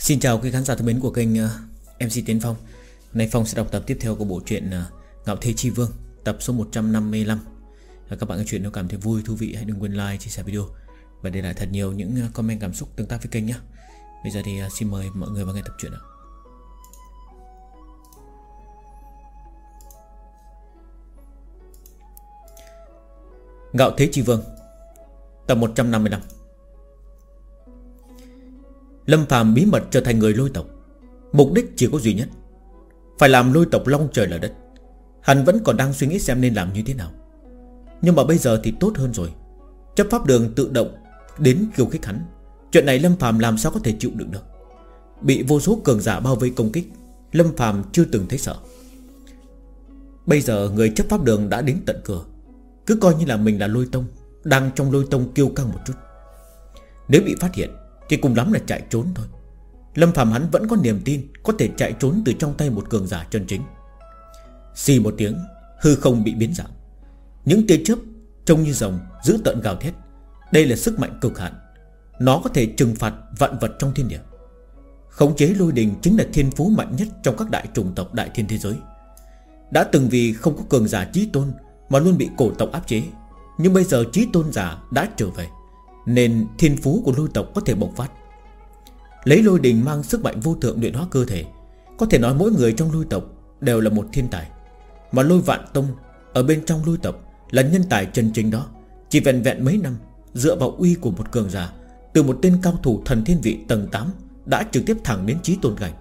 Xin chào quý khán giả thân mến của kênh ờ, MC Tiến Phong. Nay Phong sẽ đọc tập tiếp theo của bộ truyện ờ, Ngạo Thế Chi Vương Tập số 155 Các bạn nghe chuyện nếu cảm thấy vui, thú vị Hãy đừng quên like, chia sẻ video. Và để lại thật nhiều những ờ, comment cảm xúc tương tác với kênh nhé. Bây giờ thì xin mời mọi người vào nghe tập truyện ạ. Ngạo Thế Chi Vương Tập 155 Lâm Phạm bí mật trở thành người lôi tộc. Mục đích chỉ có duy nhất, Phải làm lôi tộc long trời lở đất. Hắn vẫn còn đang suy nghĩ xem nên làm như thế nào. Nhưng mà bây giờ thì tốt hơn rồi. Chấp pháp đường tự động Đến khiêu khích hắn. Chuyện này Lâm Phạm làm sao có thể chịu đựng được? Bị vô số cường giả bao vây công kích, Lâm Phạm chưa từng thấy sợ. Bây giờ người chấp pháp đường đã đến tận cửa. Cứ coi như là mình là lôi tông, Đang trong lôi tông kêu căng một chút. Nếu bị phát hiện thì cùng lắm là chạy trốn thôi. Lâm Phạm hắn vẫn có niềm tin Có thể chạy trốn từ trong tay một cường giả chân chính. Xì một tiếng, Hư không bị biến dạng. Những tia chớp trông như rồng Giữ tận gào thét. Đây là sức mạnh cực hạn. Nó có thể trừng phạt vạn vật trong thiên địa. Khống chế lôi đình chính là thiên phú mạnh nhất Trong các đại trùng tộc đại thiên thế giới. Đã từng vì không có cường giả trí tôn Mà luôn bị cổ tộc áp chế, Nhưng bây giờ trí tôn giả đã trở về nên thiên phú của lôi tộc có thể bộc phát. Lấy lôi đình mang sức mạnh vô thượng luyện hóa cơ thể, Có thể nói mỗi người trong lôi tộc Đều là một thiên tài. Mà lôi vạn tông Ở bên trong lôi tộc Là nhân tài chân chính đó, Chỉ vẹn vẹn mấy năm, Dựa vào uy của một cường giả Từ một tên cao thủ thần thiên vị tầng 8 Đã trực tiếp thẳng đến trí tôn cảnh.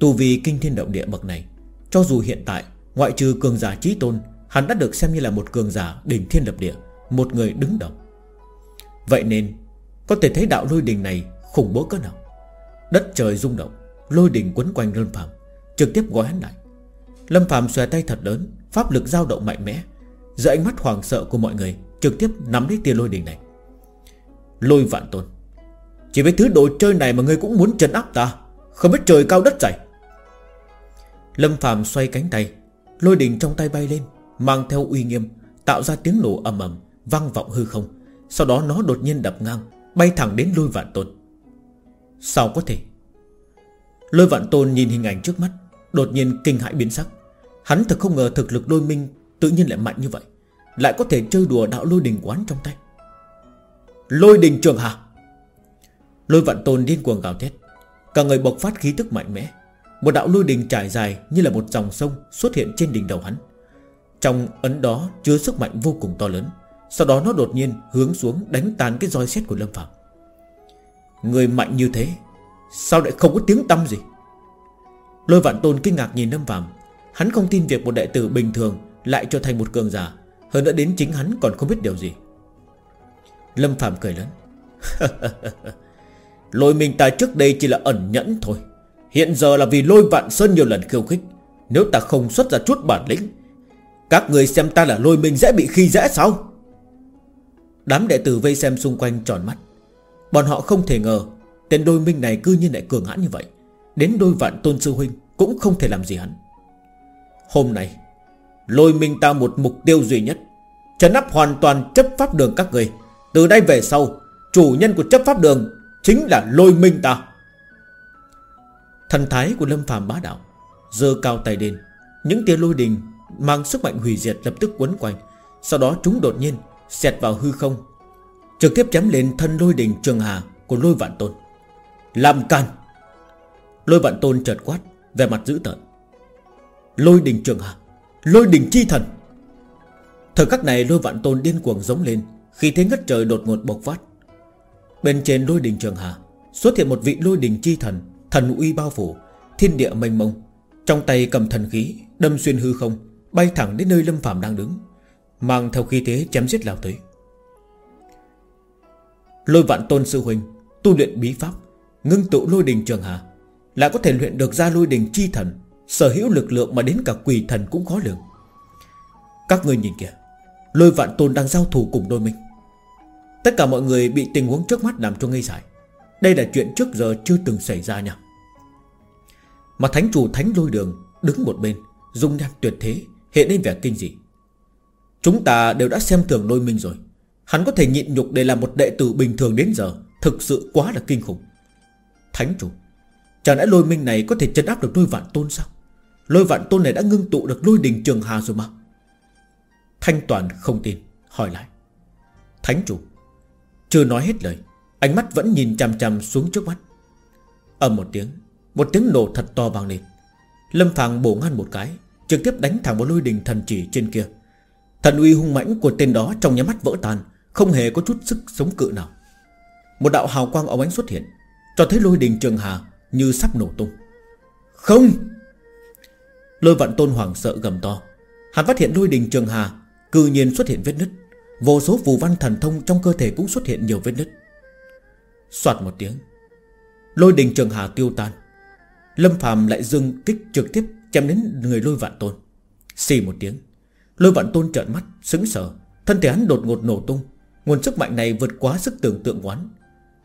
Tù vì kinh thiên động địa bậc này, Cho dù hiện tại, Ngoại trừ cường giả trí tôn, Hắn đã được xem như là một cường giả đỉnh thiên lập địa, Một người đứng đầu. Vậy nên, Có thể thấy đạo lôi đình này khủng bố cỡ nào. Đất trời rung động, Lôi đình quấn quanh Lâm Phạm Trực tiếp gói hắn lại. Lâm Phạm xòe tay thật lớn, Pháp lực dao động mạnh mẽ Giữa ánh mắt hoàng sợ của mọi người, Trực tiếp nắm lấy tia lôi đình này. Lôi vạn tôn, Chỉ với thứ đồ chơi này mà ngươi cũng muốn trấn áp ta, Không biết trời cao đất dày. Lâm Phạm xoay cánh tay, Lôi đình trong tay bay lên, Mang theo uy nghiêm, Tạo ra tiếng nổ ầm ầm, Vang vọng hư không sau đó nó đột nhiên đập ngang, Bay thẳng đến lôi vạn tôn. Sao có thể? Lôi vạn tôn nhìn hình ảnh trước mắt, Đột nhiên kinh hãi biến sắc. Hắn thật không ngờ thực lực lôi minh Tự nhiên lại mạnh như vậy, Lại có thể chơi đùa đạo lôi đình quán trong tay. Lôi đình trường hà Lôi vạn tôn điên cuồng gào thét, Cả người bộc phát khí tức mạnh mẽ. Một đạo lôi đình trải dài như là một dòng sông Xuất hiện trên đỉnh đầu hắn. Trong ấn đó chứa sức mạnh vô cùng to lớn sau đó nó đột nhiên hướng xuống đánh tan cái roi xét của Lâm Phạm. Người mạnh như thế, Sao lại không có tiếng tâm gì? Lôi vạn tôn kinh ngạc nhìn Lâm Phạm. Hắn không tin việc một đệ tử bình thường Lại trở thành một cường giả, Hơn nữa đến chính hắn còn không biết điều gì. Lâm Phạm cười lớn. Lôi mình ta trước đây chỉ là ẩn nhẫn thôi. Hiện giờ là vì lôi vạn sơn nhiều lần khiêu khích. Nếu ta không xuất ra chút bản lĩnh, Các người xem ta là lôi mình dễ bị khi dễ sao? Đám đệ tử vây xem xung quanh tròn mắt. Bọn họ không thể ngờ, Tên đôi minh này cư nhiên lại cường hãn như vậy. Đến đôi vạn tôn sư huynh Cũng không thể làm gì hắn. Hôm nay, Lôi minh ta một mục tiêu duy nhất Trấn áp hoàn toàn chấp pháp đường các người. Từ đây về sau, Chủ nhân của chấp pháp đường Chính là lôi minh ta. Thần thái của Lâm phàm bá đạo Dơ cao tay lên. Những tia lôi đình Mang sức mạnh hủy diệt lập tức quấn quanh. Sau đó chúng đột nhiên Xẹt vào hư không, Trực tiếp chém lên thân lôi đình trường hà Của lôi vạn tôn. Làm can Lôi vạn tôn chợt quát Về mặt dữ tợn. Lôi đình trường hà, Lôi đình chi thần. Thời khắc này lôi vạn tôn điên cuồng giống lên Khi thế ngất trời đột ngột bộc phát. Bên trên lôi đình trường hà Xuất hiện một vị lôi đình chi thần Thần uy bao phủ, Thiên địa mênh mông. Trong tay cầm thần khí, Đâm xuyên hư không, Bay thẳng đến nơi Lâm Phạm đang đứng. Mang theo khí thế chém giết lao tới. Lôi vạn tôn sư huynh, Tu luyện bí pháp, Ngưng tụ lôi đình trường hà Lại có thể luyện được ra lôi đình chi thần, Sở hữu lực lượng mà đến cả quỷ thần cũng khó lường. Các người nhìn kìa, Lôi vạn tôn đang giao thủ cùng đôi mình. Tất cả mọi người bị tình huống trước mắt làm cho ngây dại. Đây là chuyện trước giờ chưa từng xảy ra nha. Mà thánh chủ thánh lôi đường Đứng một bên, Dung nhan tuyệt thế, Hiện lên vẻ kinh dị. Chúng ta đều đã xem thường lôi minh rồi. Hắn có thể nhịn nhục để làm một đệ tử bình thường đến giờ. Thực sự quá là kinh khủng. Thánh chủ, Chẳng lẽ lôi minh này có thể chấn áp được lôi vạn tôn sao? Lôi vạn tôn này đã ngưng tụ được lôi đình trường hà rồi mà. Thanh Toàn không tin, Hỏi lại. Thánh chủ, Chưa nói hết lời, Ánh mắt vẫn nhìn chằm chằm xuống trước mắt. Ầm một tiếng Một tiếng nổ thật to vang lên. Lâm Phàng bổ ngăn một cái, Trực tiếp đánh thẳng vào lôi đình thần chỉ trên kia. Thần uy hung mãnh của tên đó Trong nhà mắt vỡ tan, Không hề có chút sức sống cự nào. Một đạo hào quang ống ánh xuất hiện, Cho thấy lôi đình trường hà như sắp nổ tung. Không! Lôi vạn tôn hoàng sợ gầm to. Hắn phát hiện lôi đình trường hà, Cư nhiên xuất hiện vết nứt. Vô số phù văn thần thông trong cơ thể cũng xuất hiện nhiều vết nứt. Xoạt một tiếng, Lôi đình trường hà tiêu tan. Lâm phàm lại dừng kích trực tiếp Chém đến người lôi vạn tôn. Xì một tiếng Lôi vạn tôn trợn mắt, sững sờ. Thân thể hắn đột ngột nổ tung. Nguồn sức mạnh này vượt quá sức tưởng tượng quán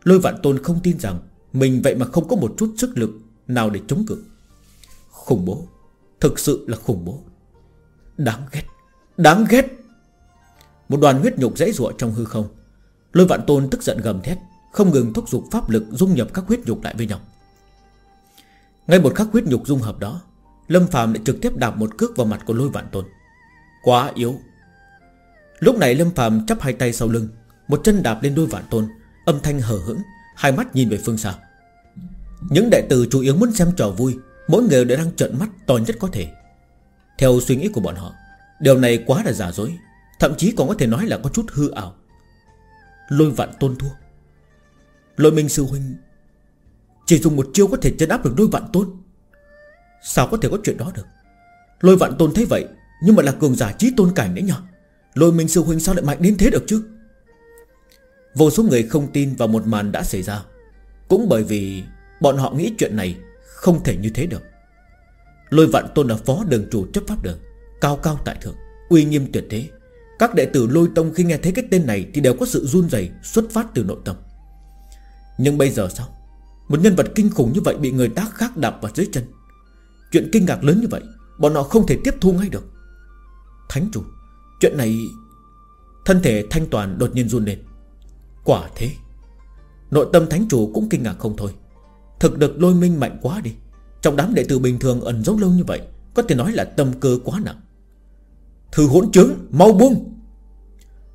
Lôi vạn tôn không tin rằng Mình vậy mà không có một chút sức lực Nào để chống cự. Khủng bố. Thực sự là khủng bố. Đáng ghét. Đáng ghét. Một đoàn huyết nhục dãy ruộng trong hư không. Lôi vạn tôn tức giận gầm thét, Không ngừng thúc giục pháp lực dung nhập các huyết nhục lại với nhau. Ngay một khắc huyết nhục dung hợp đó, Lâm Phạm lại trực tiếp đạp một cước vào mặt của lôi vạn tôn. Quá yếu. Lúc này Lâm Phạm chắp hai tay sau lưng, Một chân đạp lên đôi vạn tôn, Âm thanh hờ hững, Hai mắt nhìn về phương xa. Những đệ tử chủ yếu muốn xem trò vui, Mỗi người đều đang trợn mắt to nhất có thể. Theo suy nghĩ của bọn họ, Điều này quá là giả dối, Thậm chí còn có thể nói là có chút hư ảo. Lôi vạn tôn thua. Lôi minh sư huynh, Chỉ dùng một chiêu có thể chân áp được lôi vạn tôn? Sao có thể có chuyện đó được? Lôi vạn tôn thấy vậy nhưng mà là cường giả trí tôn cảnh đấy nhở? Lôi minh sư huynh sao lại mạnh đến thế được chứ? Vô số người không tin vào một màn đã xảy ra. Cũng bởi vì Bọn họ nghĩ chuyện này Không thể như thế được. Lôi vạn tôn là phó đường chủ chấp pháp đường, Cao cao tại thượng, Uy nghiêm tuyệt thế. Các đệ tử lôi tông khi nghe thấy cái tên này Thì đều có sự run rẩy xuất phát từ nội tâm. Nhưng bây giờ sao? Một nhân vật kinh khủng như vậy Bị người tác khác đạp vào dưới chân. Chuyện kinh ngạc lớn như vậy, Bọn họ không thể tiếp thu ngay được. Thánh chủ. Chuyện này, Thân thể thanh toàn đột nhiên run lên. Quả thế, Nội tâm thánh chủ cũng kinh ngạc không thôi. Thực được lôi minh mạnh quá đi. Trong đám đệ tử bình thường ẩn giấu lâu như vậy, Có thể nói là tâm cơ quá nặng. Thư hỗn chứng mau buông!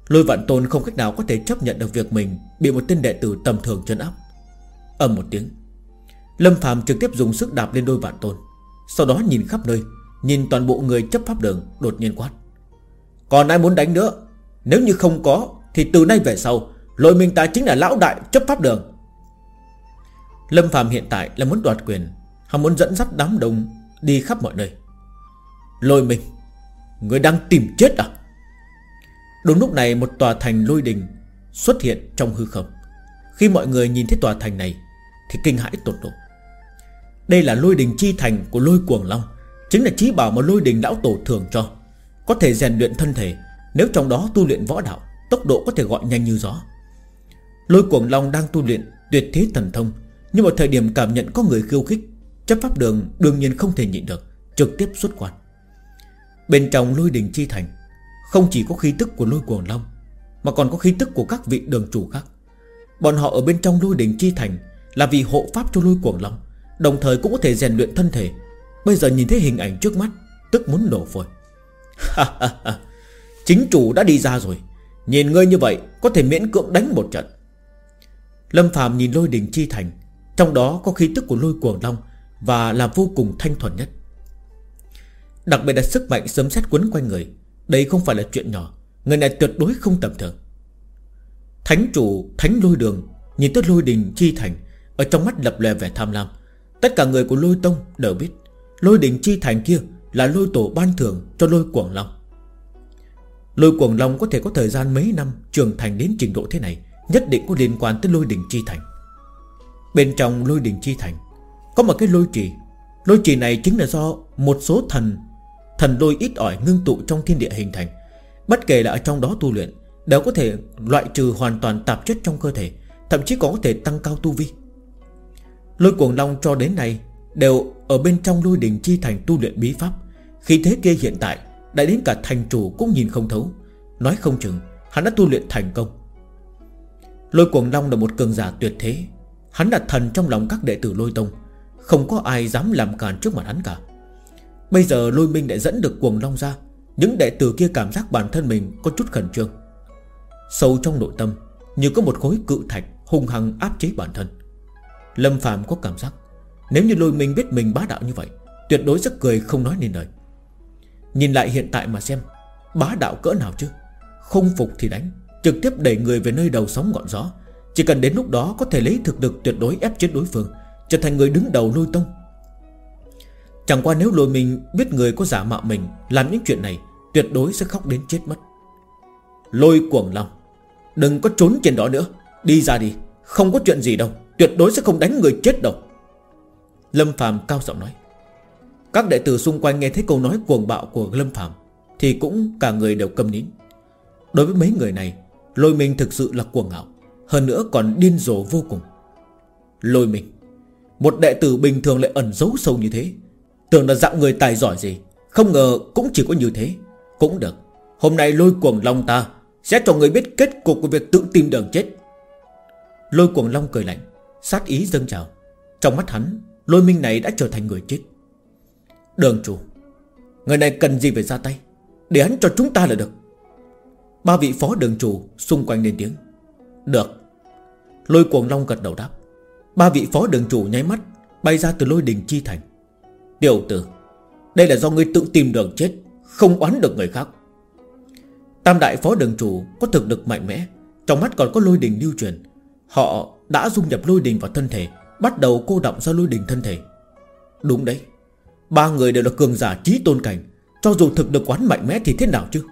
Lôi vạn tôn không cách nào có thể chấp nhận được việc mình Bị một tên đệ tử tầm thường chân áp. Âm một tiếng, Lâm phàm trực tiếp dùng sức đạp lên đôi vạn tôn, Sau đó nhìn khắp nơi, Nhìn toàn bộ người chấp pháp đường đột nhiên quát. Còn ai muốn đánh nữa? Nếu như không có, Thì từ nay về sau, Lôi minh ta chính là lão đại chấp pháp đường. Lâm Phạm hiện tại là muốn đoạt quyền. Hắn muốn dẫn dắt đám đông Đi khắp mọi nơi. Lôi minh, Người đang tìm chết à? Đúng lúc này một tòa thành lôi đình Xuất hiện trong hư không. Khi mọi người nhìn thấy tòa thành này, Thì kinh hãi tột độ. Đây là lôi đình chi thành của lôi cuồng long, Chính là trí bảo mà lôi đình lão tổ thường cho. Có thể rèn luyện thân thể. Nếu trong đó tu luyện võ đạo, Tốc độ có thể gọi nhanh như gió. Lôi cuồng long đang tu luyện, tuyệt thế thần thông. Nhưng mà thời điểm cảm nhận có người khiêu khích, Chấp pháp đường đương nhiên không thể nhịn được, Trực tiếp xuất quan. Bên trong lôi đình chi thành, Không chỉ có khí tức của lôi cuồng long, Mà còn có khí tức của các vị đường chủ khác. Bọn họ ở bên trong lôi đình chi thành Là vì hộ pháp cho lôi cuồng long, Đồng thời cũng có thể rèn luyện thân thể. Bây giờ nhìn thấy hình ảnh trước mắt, Tức muốn nổ phổi. Chính chủ đã đi ra rồi. Nhìn ngươi như vậy, Có thể miễn cưỡng đánh một trận. Lâm Phạm nhìn lôi đình chi thành, Trong đó có khí tức của lôi cuồng long Và là vô cùng thanh thuần nhất. Đặc biệt là sức mạnh sớm xét quấn quanh người, Đây không phải là chuyện nhỏ, Người này tuyệt đối không tầm thường. Thánh chủ, thánh lôi đường, Nhìn tới lôi đình chi thành, Ở trong mắt lập lè vẻ tham lam. Tất cả người của lôi tông đều biết, Lôi đình chi thành kia là lôi tổ ban thưởng cho lôi cuồng long. Lôi cuồng long có thể có thời gian mấy năm Trưởng thành đến trình độ thế này, Nhất định có liên quan tới lôi đỉnh chi thành. Bên trong lôi đỉnh chi thành, Có một cái lôi trì. Lôi trì này chính là do một số thần Thần lôi ít ỏi ngưng tụ trong thiên địa hình thành. Bất kể là ở trong đó tu luyện, Đều có thể loại trừ hoàn toàn tạp chất trong cơ thể, Thậm chí còn có thể tăng cao tu vi. Lôi cuồng long cho đến nay Đều ở bên trong lôi đình chi thành tu luyện bí pháp. Khi thế kia hiện tại, Đã đến cả thành chủ cũng nhìn không thấu. Nói không chừng, Hắn đã tu luyện thành công. Lôi cuồng long là một cường giả tuyệt thế. Hắn là thần trong lòng các đệ tử lôi tông. Không có ai dám làm càn trước mặt hắn cả. Bây giờ lôi minh đã dẫn được cuồng long ra. Những đệ tử kia cảm giác bản thân mình Có chút khẩn trương. Sâu trong nội tâm, Như có một khối cự thạch hung hăng áp chế bản thân. Lâm Phạm có cảm giác nếu như lôi mình biết mình bá đạo như vậy Tuyệt đối rất cười không nói nên lời. Nhìn lại hiện tại mà xem Bá đạo cỡ nào chứ? Không phục thì đánh Trực tiếp đẩy người về nơi đầu sóng ngọn gió. Chỉ cần đến lúc đó có thể lấy thực lực tuyệt đối ép chết đối phương Trở thành người đứng đầu lôi tông. Chẳng qua nếu lôi mình biết người có giả mạo mình Làm những chuyện này Tuyệt đối sẽ khóc đến chết mất. Lôi cuồng lòng, Đừng có trốn trên đó nữa. Đi ra đi Không có chuyện gì đâu Tuyệt đối sẽ không đánh người chết đâu. Lâm Phạm cao giọng nói. Các đệ tử xung quanh nghe thấy câu nói cuồng bạo của Lâm Phạm Thì cũng cả người đều câm nín. Đối với mấy người này, Lôi mình thực sự là cuồng ngạo, Hơn nữa còn điên rồ vô cùng. Lôi mình Một đệ tử bình thường lại ẩn giấu sâu như thế, Tưởng là dạng người tài giỏi gì, Không ngờ cũng chỉ có như thế. Cũng được, Hôm nay lôi cuồng long ta Sẽ cho người biết kết cục của việc tự tìm đường chết. Lôi cuồng long cười lạnh, Sát ý dâng trào. Trong mắt hắn Lôi minh này đã trở thành người chết. Đường chủ, Người này cần gì phải ra tay? Để hắn cho chúng ta là được. Ba vị phó đường chủ xung quanh lên tiếng. Được. Lôi cuồng long gật đầu đáp. Ba vị phó đường chủ nháy mắt, Bay ra từ lôi đình chi thành. Tiểu tử, Đây là do ngươi tự tìm đường chết, Không oán được người khác. Tam đại phó đường chủ có thực lực mạnh mẽ, Trong mắt còn có lôi đình lưu truyền. Họ đã dung nhập lôi đình vào thân thể Bắt đầu cô động ra lôi đình thân thể. Đúng đấy, Ba người đều là cường giả trí tôn cảnh, Cho dù thực lực quán mạnh mẽ thì thế nào chứ?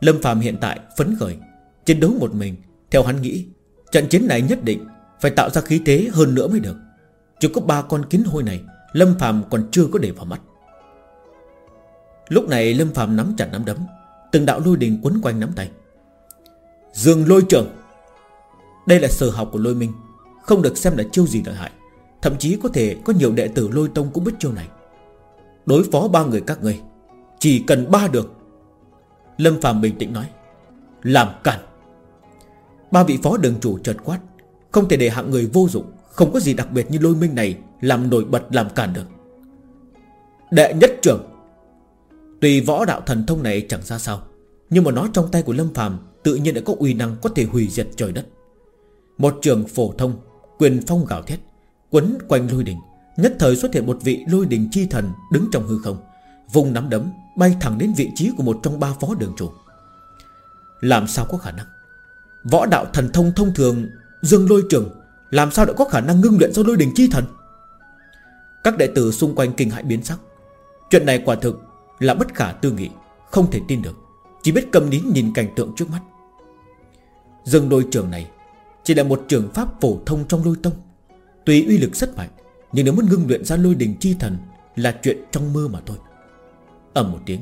Lâm Phạm hiện tại phấn khởi, Chiến đấu một mình, Theo hắn nghĩ, Trận chiến này nhất định Phải tạo ra khí thế hơn nữa mới được. Chỉ có ba con kiến hôi này, Lâm Phạm còn chưa có để vào mắt. Lúc này Lâm Phạm nắm chặt nắm đấm, Từng đạo lôi đình quấn quanh nắm tay. Dương lôi trưởng, Đây là sở học của lôi minh. Không được xem là chiêu gì lợi hại. Thậm chí có thể có nhiều đệ tử lôi tông cũng biết chiêu này. Đối phó ba người các người Chỉ cần ba được Lâm Phạm bình tĩnh nói, Làm cản. Ba vị phó đường chủ chợt quát, Không thể để hạng người vô dụng, Không có gì đặc biệt như lôi minh này Làm nổi bật làm cản được. Đệ nhất trưởng. Tuy võ đạo thần thông này chẳng ra sao, Nhưng mà nó trong tay của Lâm Phàm Tự nhiên đã có uy năng có thể hủy diệt trời đất. Một trường phổ thông Quyền phong gào thét, Quấn quanh lôi đình. Nhất thời xuất hiện một vị lôi đình chi thần Đứng trong hư không, Vùng nắm đấm bay thẳng đến vị trí của một trong ba phó đường chủ. Làm sao có khả năng? Võ đạo thần thông thông thường, Dương lôi trường, Làm sao đã có khả năng ngưng luyện do lôi đình chi thần? Các đệ tử xung quanh kinh hãi biến sắc. Chuyện này quả thực là bất khả tư nghị, Không thể tin được. Chỉ biết cầm nín nhìn cảnh tượng trước mắt. Dương lôi trường này chỉ là một trường pháp phổ thông trong lôi tông. Tuy uy lực rất mạnh, Nhưng nếu muốn ngưng luyện ra lôi đình chi thần Là chuyện trong mơ mà thôi. Ầm một tiếng.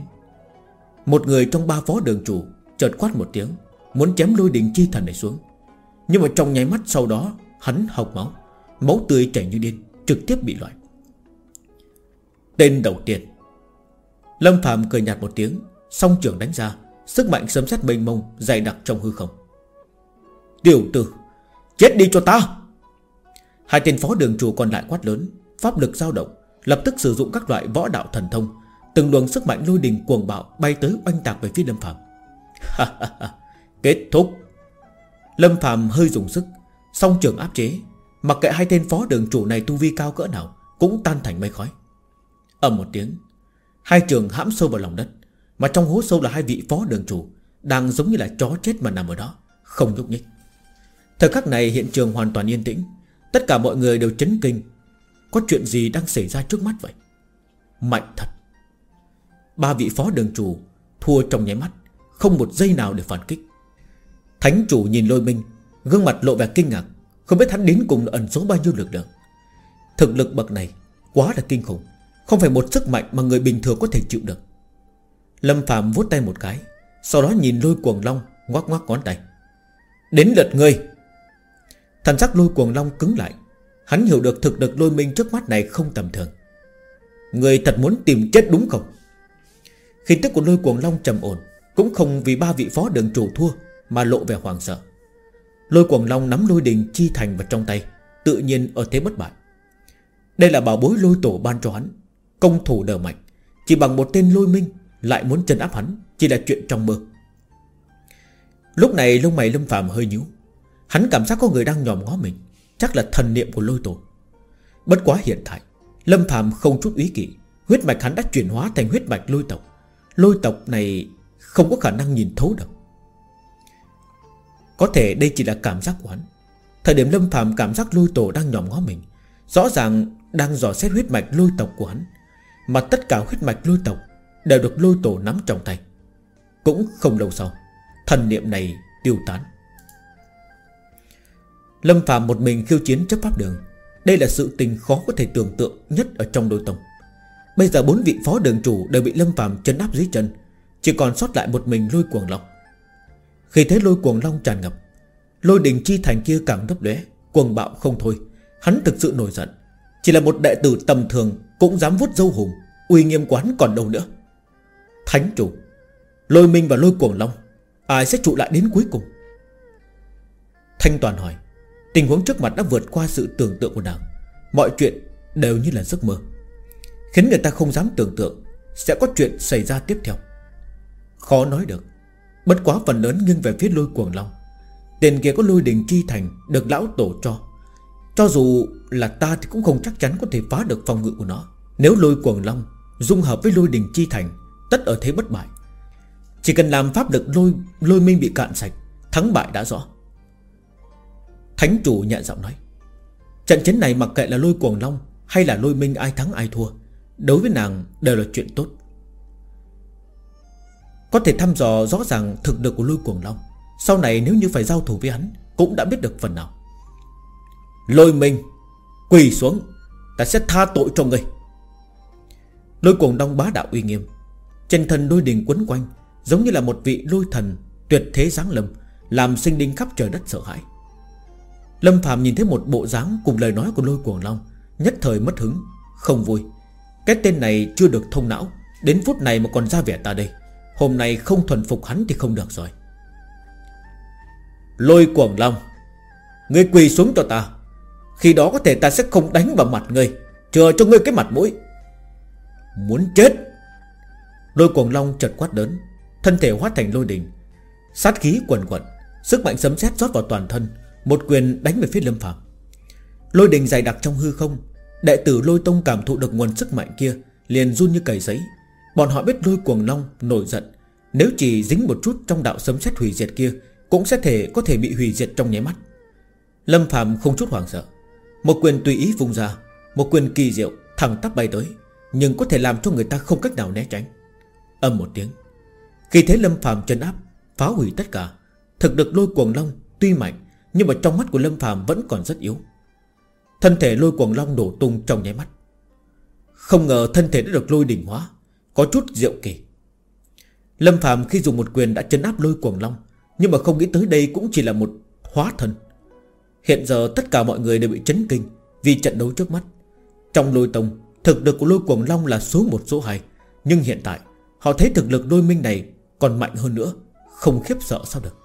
Một người trong ba phó đường chủ Chợt quát một tiếng, Muốn chém lôi đình chi thần này xuống. Nhưng mà trong nháy mắt sau đó, Hắn học máu Máu tươi chảy như điên, Trực tiếp bị loại. Tên đầu tiên. Lâm Phạm cười nhạt một tiếng, Song trưởng đánh ra, Sức mạnh sấm sét mênh mông Dày đặc trong hư không. Tiểu tử Chết đi cho ta. Hai tên phó đường chủ còn lại quát lớn, Pháp lực dao động, Lập tức sử dụng các loại võ đạo thần thông, Từng luồng sức mạnh lôi đình cuồng bạo Bay tới oanh tạc về phía Lâm Phạm Kết thúc. Lâm Phạm hơi dùng sức, Song trường áp chế, Mặc kệ hai tên phó đường chủ này tu vi cao cỡ nào, Cũng tan thành mây khói. Ầm một tiếng, Hai trường hãm sâu vào lòng đất, Mà trong hố sâu là hai vị phó đường chủ, Đang giống như là chó chết mà nằm ở đó, Không nhúc nhích. Thời khắc này hiện trường hoàn toàn yên tĩnh. Tất cả mọi người đều chấn kinh. Có chuyện gì đang xảy ra trước mắt vậy? Mạnh thật. Ba vị phó đường chủ Thua trong nháy mắt, Không một giây nào để phản kích. Thánh chủ nhìn lôi minh Gương mặt lộ vẻ kinh ngạc, Không biết hắn đến cùng ẩn số bao nhiêu lực lượng. Thực lực bậc này Quá là kinh khủng, Không phải một sức mạnh mà người bình thường có thể chịu được. Lâm Phạm vuốt tay một cái, Sau đó nhìn lôi cuồng long Ngoác ngoác ngón tay. Đến lượt ngươi! Thần sắc lôi cuồng long cứng lại. Hắn hiểu được thực lực lôi minh trước mắt này không tầm thường. Người thật muốn tìm chết đúng không? Khi tức của lôi cuồng long trầm ổn, Cũng không vì ba vị phó đường chủ thua Mà lộ vẻ hoàng sợ. Lôi cuồng long nắm lôi đình chi thành vào trong tay, Tự nhiên ở thế bất bại. Đây là bảo bối lôi tổ ban cho hắn, Công thủ đờ mạnh. Chỉ bằng một tên lôi minh Lại muốn chân áp hắn, Chỉ là chuyện trong mơ. Lúc này lông mày lâm phàm hơi nhíu. Hắn cảm giác có người đang nhòm ngó mình. Chắc là thần niệm của lôi tổ. Bất quá hiện tại, Lâm phàm không chút ý kỷ Huyết mạch hắn đã chuyển hóa thành huyết mạch lôi tộc. Lôi tộc này không có khả năng nhìn thấu được. Có thể đây chỉ là cảm giác của hắn. Thời điểm Lâm phàm cảm giác lôi tổ đang nhòm ngó mình, Rõ ràng đang dò xét huyết mạch lôi tộc của hắn. Mà tất cả huyết mạch lôi tộc Đều được lôi tổ nắm trong tay. Cũng không lâu sau, Thần niệm này tiêu tán. Lâm Phạm một mình khiêu chiến chấp pháp đường. Đây là sự tình khó có thể tưởng tượng nhất ở trong đôi tông. Bây giờ bốn vị phó đường chủ đều bị Lâm Phạm chấn áp dưới chân, Chỉ còn sót lại một mình lôi cuồng long. Khi thấy lôi cuồng long tràn ngập, Lôi đình chi thành kia càng đấp đế Cuồng bạo không thôi. Hắn thực sự nổi giận. Chỉ là một đệ tử tầm thường, Cũng dám vuốt dâu hùng Uy nghiêm quán còn đâu nữa. Thánh chủ, Lôi minh và lôi cuồng long, Ai sẽ trụ lại đến cuối cùng? Thanh Toàn hỏi. Tình huống trước mặt đã vượt qua sự tưởng tượng của nàng. Mọi chuyện đều như là giấc mơ. Khiến người ta không dám tưởng tượng Sẽ có chuyện xảy ra tiếp theo. Khó nói được. Bất quá phần lớn nghiêng về phía lôi cuồng long. Tiền kia có lôi đình chi thành Được lão tổ cho. Cho dù là ta thì cũng không chắc chắn Có thể phá được phòng ngự của nó. Nếu lôi cuồng long Dung hợp với lôi đình chi thành, Tất ở thế bất bại. Chỉ cần làm pháp lực lôi lôi minh bị cạn sạch, Thắng bại đã rõ. Thánh chủ nhẹ giọng nói, Trận chiến này mặc kệ là lôi cuồng long Hay là lôi minh ai thắng ai thua, Đối với nàng đều là chuyện tốt. Có thể thăm dò rõ ràng thực lực của lôi cuồng long, Sau này nếu như phải giao thủ với hắn Cũng đã biết được phần nào. Lôi minh, Quỳ xuống, Ta sẽ tha tội cho ngươi. Lôi cuồng long bá đạo uy nghiêm, Trên thân đôi đình quấn quanh Giống như là một vị lôi thần Tuyệt thế giáng lâm, Làm sinh linh khắp trời đất sợ hãi. Lâm Phạm nhìn thấy một bộ dáng cùng lời nói của lôi cuồng long, Nhất thời mất hứng, Không vui. Cái tên này chưa được thông não, Đến phút này mà còn ra vẻ ta đây. Hôm nay không thuần phục hắn thì không được rồi. Lôi cuồng long, Ngươi quỳ xuống cho ta. Khi đó có thể ta sẽ không đánh vào mặt ngươi Chờ cho ngươi cái mặt mũi. Muốn chết. Lôi cuồng long chợt quát lớn, Thân thể hóa thành lôi đình. Sát khí quần quẩn Sức mạnh sấm sét rót vào toàn thân một quyền đánh về phía Lâm Phạm. Lôi đình dày đặc trong hư không, Đệ tử lôi tông cảm thụ được nguồn sức mạnh kia, Liền run như cầy giấy Bọn họ biết lôi cuồng long nổi giận. Nếu chỉ dính một chút trong đạo sấm sét hủy diệt kia, Cũng sẽ thể, có thể bị hủy diệt trong nháy mắt. Lâm Phạm không chút hoảng sợ. Một quyền tùy ý vùng ra, Một quyền kỳ diệu, thẳng tắp bay tới, Nhưng có thể làm cho người ta không cách nào né tránh. Âm một tiếng. Khi thấy Lâm Phạm chân áp, Phá hủy tất cả, Thực được lôi cuồng long tuy mạnh nhưng mà trong mắt của Lâm Phạm vẫn còn rất yếu. Thân thể lôi cuồng long đổ tung trong nháy mắt. Không ngờ thân thể đã được lôi đỉnh hóa, Có chút diệu kỳ. Lâm Phạm khi dùng một quyền đã chấn áp lôi cuồng long, Nhưng mà không nghĩ tới đây cũng chỉ là một hóa thân. Hiện giờ tất cả mọi người đều bị chấn kinh Vì trận đấu trước mắt. Trong lôi tông, Thực lực của lôi cuồng long là số 1 số 2 Nhưng hiện tại, Họ thấy thực lực lôi minh này còn mạnh hơn nữa, Không khiếp sợ sao được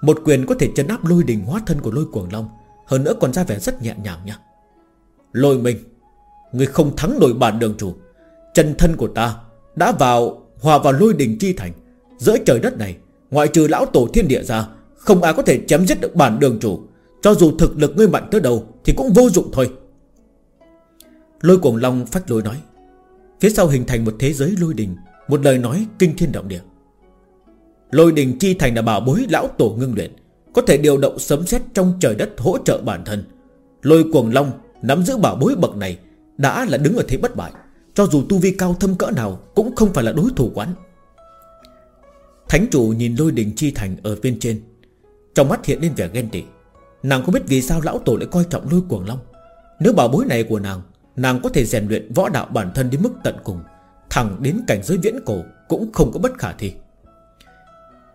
một quyền có thể chấn áp lôi đình hóa thân của lôi cuồng long, Hơn nữa còn ra vẻ rất nhẹ nhàng nha. Lôi minh Người không thắng nổi bản đường chủ. Chân thân của ta Đã vào, hòa vào lôi đình chi thành. Giữa trời đất này, Ngoại trừ lão tổ thiên địa ra, Không ai có thể chém giết được bản đường chủ. Cho dù thực lực ngươi mạnh tới đâu Thì cũng vô dụng thôi. Lôi cuồng long phách lôi nói. Phía sau hình thành một thế giới lôi đình, Một lời nói kinh thiên động địa. Lôi đình chi thành là bảo bối lão tổ ngưng luyện, Có thể điều động sấm sét trong trời đất hỗ trợ bản thân. Lôi cuồng long Nắm giữ bảo bối bậc này Đã là đứng ở thế bất bại, Cho dù tu vi cao thâm cỡ nào Cũng không phải là đối thủ quán. Thánh chủ nhìn lôi đình chi thành ở bên trên, Trong mắt hiện lên vẻ ghen tị. Nàng không biết vì sao lão tổ lại coi trọng lôi cuồng long. Nếu bảo bối này của nàng Nàng có thể rèn luyện võ đạo bản thân đến mức tận cùng, Thẳng đến cảnh giới viễn cổ Cũng không có bất khả thi.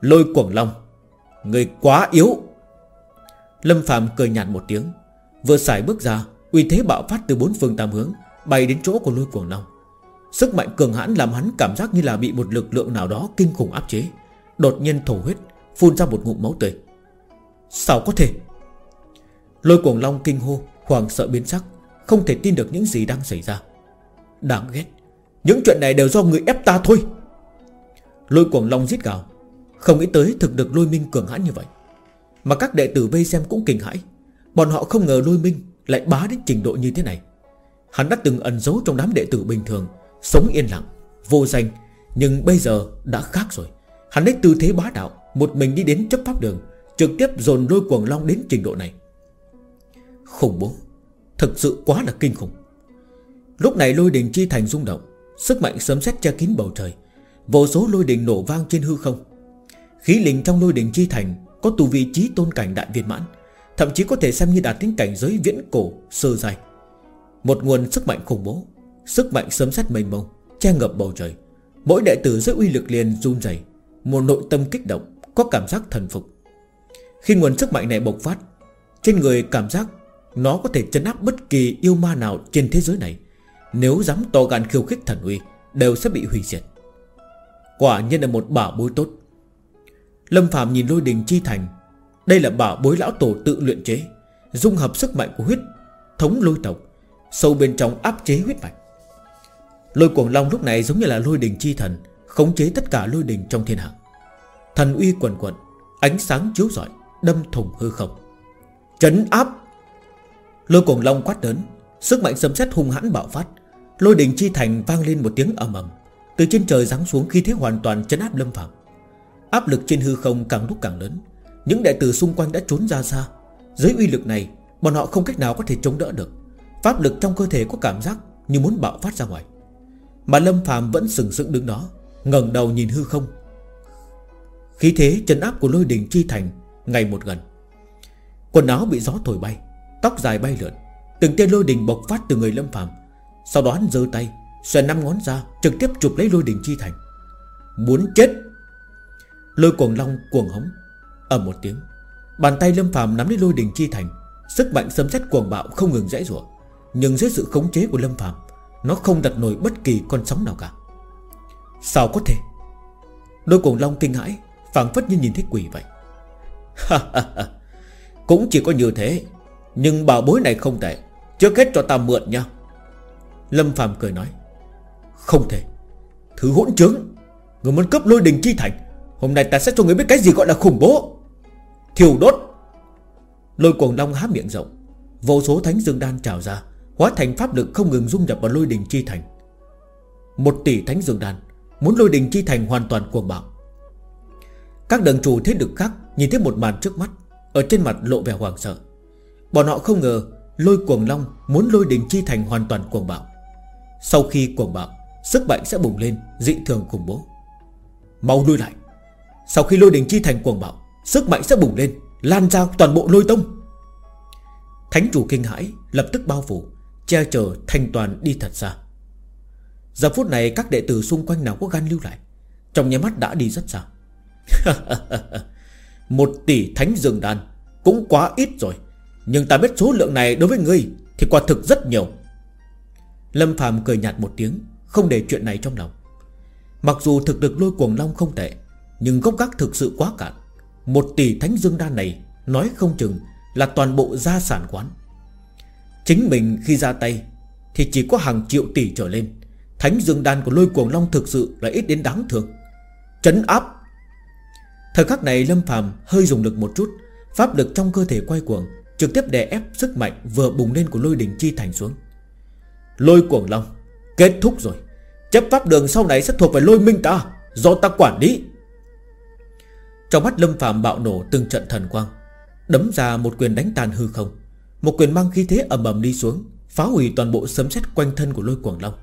Lôi cuồng long, Người quá yếu. Lâm Phạm cười nhạt một tiếng, Vừa xài bước ra, Uy thế bạo phát từ bốn phương tam hướng, Bay đến chỗ của lôi cuồng long. Sức mạnh cường hãn làm hắn cảm giác như là bị một lực lượng nào đó kinh khủng áp chế, Đột nhiên thổ huyết, Phun ra một ngụm máu tươi. Sao có thể? Lôi cuồng long kinh hô Hoàng sợ biến sắc, Không thể tin được những gì đang xảy ra. Đáng ghét, Những chuyện này đều do người ép ta thôi. Lôi cuồng long giết gào không nghĩ tới thực được lôi minh cường hãn như vậy. Mà các đệ tử vây xem cũng kinh hãi. Bọn họ không ngờ lôi minh Lại bá đến trình độ như thế này. Hắn đã từng ẩn giấu trong đám đệ tử bình thường Sống yên lặng, vô danh Nhưng bây giờ đã khác rồi. Hắn lấy tư thế bá đạo Một mình đi đến chấp pháp đường Trực tiếp dồn lôi quần long đến trình độ này. Khủng bố! Thực sự quá là kinh khủng. Lúc này lôi đình chi thành rung động Sức mạnh sớm xét che kín bầu trời. Vô số lôi đình nổ vang trên hư không. Khí linh trong lôi đình chi thành Có tu vị trí tôn cảnh đại viên mãn, Thậm chí có thể xem như đạt đến cảnh giới viễn cổ, Sơ dài Một nguồn sức mạnh khủng bố, Sức mạnh sớm xét mênh mông, Che ngập bầu trời. Mỗi đệ tử dưới uy lực liền run rẩy, Một nội tâm kích động, Có cảm giác thần phục. Khi nguồn sức mạnh này bộc phát, Trên người cảm giác Nó có thể chấn áp bất kỳ yêu ma nào trên thế giới này. Nếu dám to gan khiêu khích thần uy, Đều sẽ bị hủy diệt. Quả nhiên là một bảo bối tốt. Lâm Phạm nhìn lôi đình chi thành. Đây là bảo bối lão tổ tự luyện chế, Dung hợp sức mạnh của huyết, Thống lôi tộc, Sâu bên trong áp chế huyết mạch. Lôi cuồng long lúc này giống như là lôi đình chi thần, Khống chế tất cả lôi đình trong thiên hạ. Thần uy quần quần Ánh sáng chiếu rọi, Đâm thủng hư không. Chấn áp! Lôi cuồng long quát lớn, Sức mạnh sấm sét hung hãn bạo phát. Lôi đình chi thành vang lên một tiếng ầm ầm. Từ trên trời giáng xuống khi thế hoàn toàn chấn áp lâm phạm Áp lực trên hư không càng lúc càng lớn. Những đệ tử xung quanh đã trốn ra xa. Dưới uy lực này, Bọn họ không cách nào có thể chống đỡ được. Pháp lực trong cơ thể có cảm giác Như muốn bạo phát ra ngoài. Mà Lâm phàm vẫn sừng sững đứng đó, ngẩng đầu nhìn hư không. Khí thế chân áp của lôi đình chi thành Ngày một gần. Quần áo bị gió thổi bay, Tóc dài bay lượn. Từng tên lôi đình bộc phát từ người Lâm phàm. Sau đó hắn giơ tay, Xòe năm ngón ra, Trực tiếp chụp lấy lôi đình chi thành. Muốn chết! Lôi cuồng long cuồng hống. Ầm một tiếng, Bàn tay Lâm phàm nắm lấy lôi đình chi thành, Sức mạnh sấm sét cuồng bạo không ngừng rãy rủa. Nhưng dưới sự khống chế của Lâm phàm, Nó không đặt nổi bất kỳ con sóng nào cả. Sao có thể? Đôi cuồng long kinh hãi, phảng phất như nhìn thấy quỷ vậy. Cũng chỉ có như thế, Nhưng bảo bối này không tệ. Trước hết cho ta mượn nha. Lâm phàm cười nói, Không thể. Thứ hỗn trướng, Người muốn cấp lôi đình chi thành. Hôm nay ta sẽ cho người biết cái gì gọi là khủng bố. Thiêu đốt. Lôi cuồng long há miệng rộng. Vô số thánh dương đan trào ra, Hóa thành pháp lực không ngừng dung nhập vào lôi đình chi thành. Một tỷ thánh dương đan Muốn lôi đình chi thành hoàn toàn cuồng bạo. Các đấng chủ thế lực khác Nhìn thấy một màn trước mắt, Ở trên mặt lộ vẻ hoàng sợ. Bọn họ không ngờ Lôi cuồng long muốn lôi đình chi thành hoàn toàn cuồng bạo. Sau khi cuồng bạo, Sức mạnh sẽ bùng lên, dị thường khủng bố. Mau lui lại. Sau khi lôi đình chi thành cuồng bạo, Sức mạnh sẽ bùng lên, Lan ra toàn bộ lôi tông. Thánh chủ kinh hãi, Lập tức bao phủ, Che chở thanh toàn đi thật xa. Giờ phút này, các đệ tử xung quanh nào có gan lưu lại, Trong nhà mắt đã đi rất xa. Một tỷ thánh rừng đàn Cũng quá ít rồi, Nhưng ta biết số lượng này đối với ngươi Thì quả thực rất nhiều. Lâm phàm cười nhạt một tiếng, Không để chuyện này trong lòng. Mặc dù thực lực lôi cuồng long không tệ nhưng gốc gác thực sự quá cạn. Một tỷ thánh dương đan này, Nói không chừng là toàn bộ gia sản quán. Chính mình khi ra tay, Thì chỉ có hàng triệu tỷ trở lên. Thánh dương đan của lôi cuồng long thực sự là ít đến đáng thương. Chấn áp. Thời khắc này Lâm phàm hơi dùng lực một chút, Pháp lực trong cơ thể quay cuồng, Trực tiếp đè ép sức mạnh vừa bùng lên của lôi đỉnh chi thành xuống. Lôi cuồng long, Kết thúc rồi. Chấp pháp đường sau này sẽ thuộc về lôi minh ta, Do ta quản lý. Trong mắt Lâm Phạm bạo nổ từng trận thần quang, Đấm ra một quyền đánh tàn hư không. Một quyền mang khí thế ầm ầm đi xuống, Phá hủy toàn bộ sấm sét quanh thân của lôi cuồng long.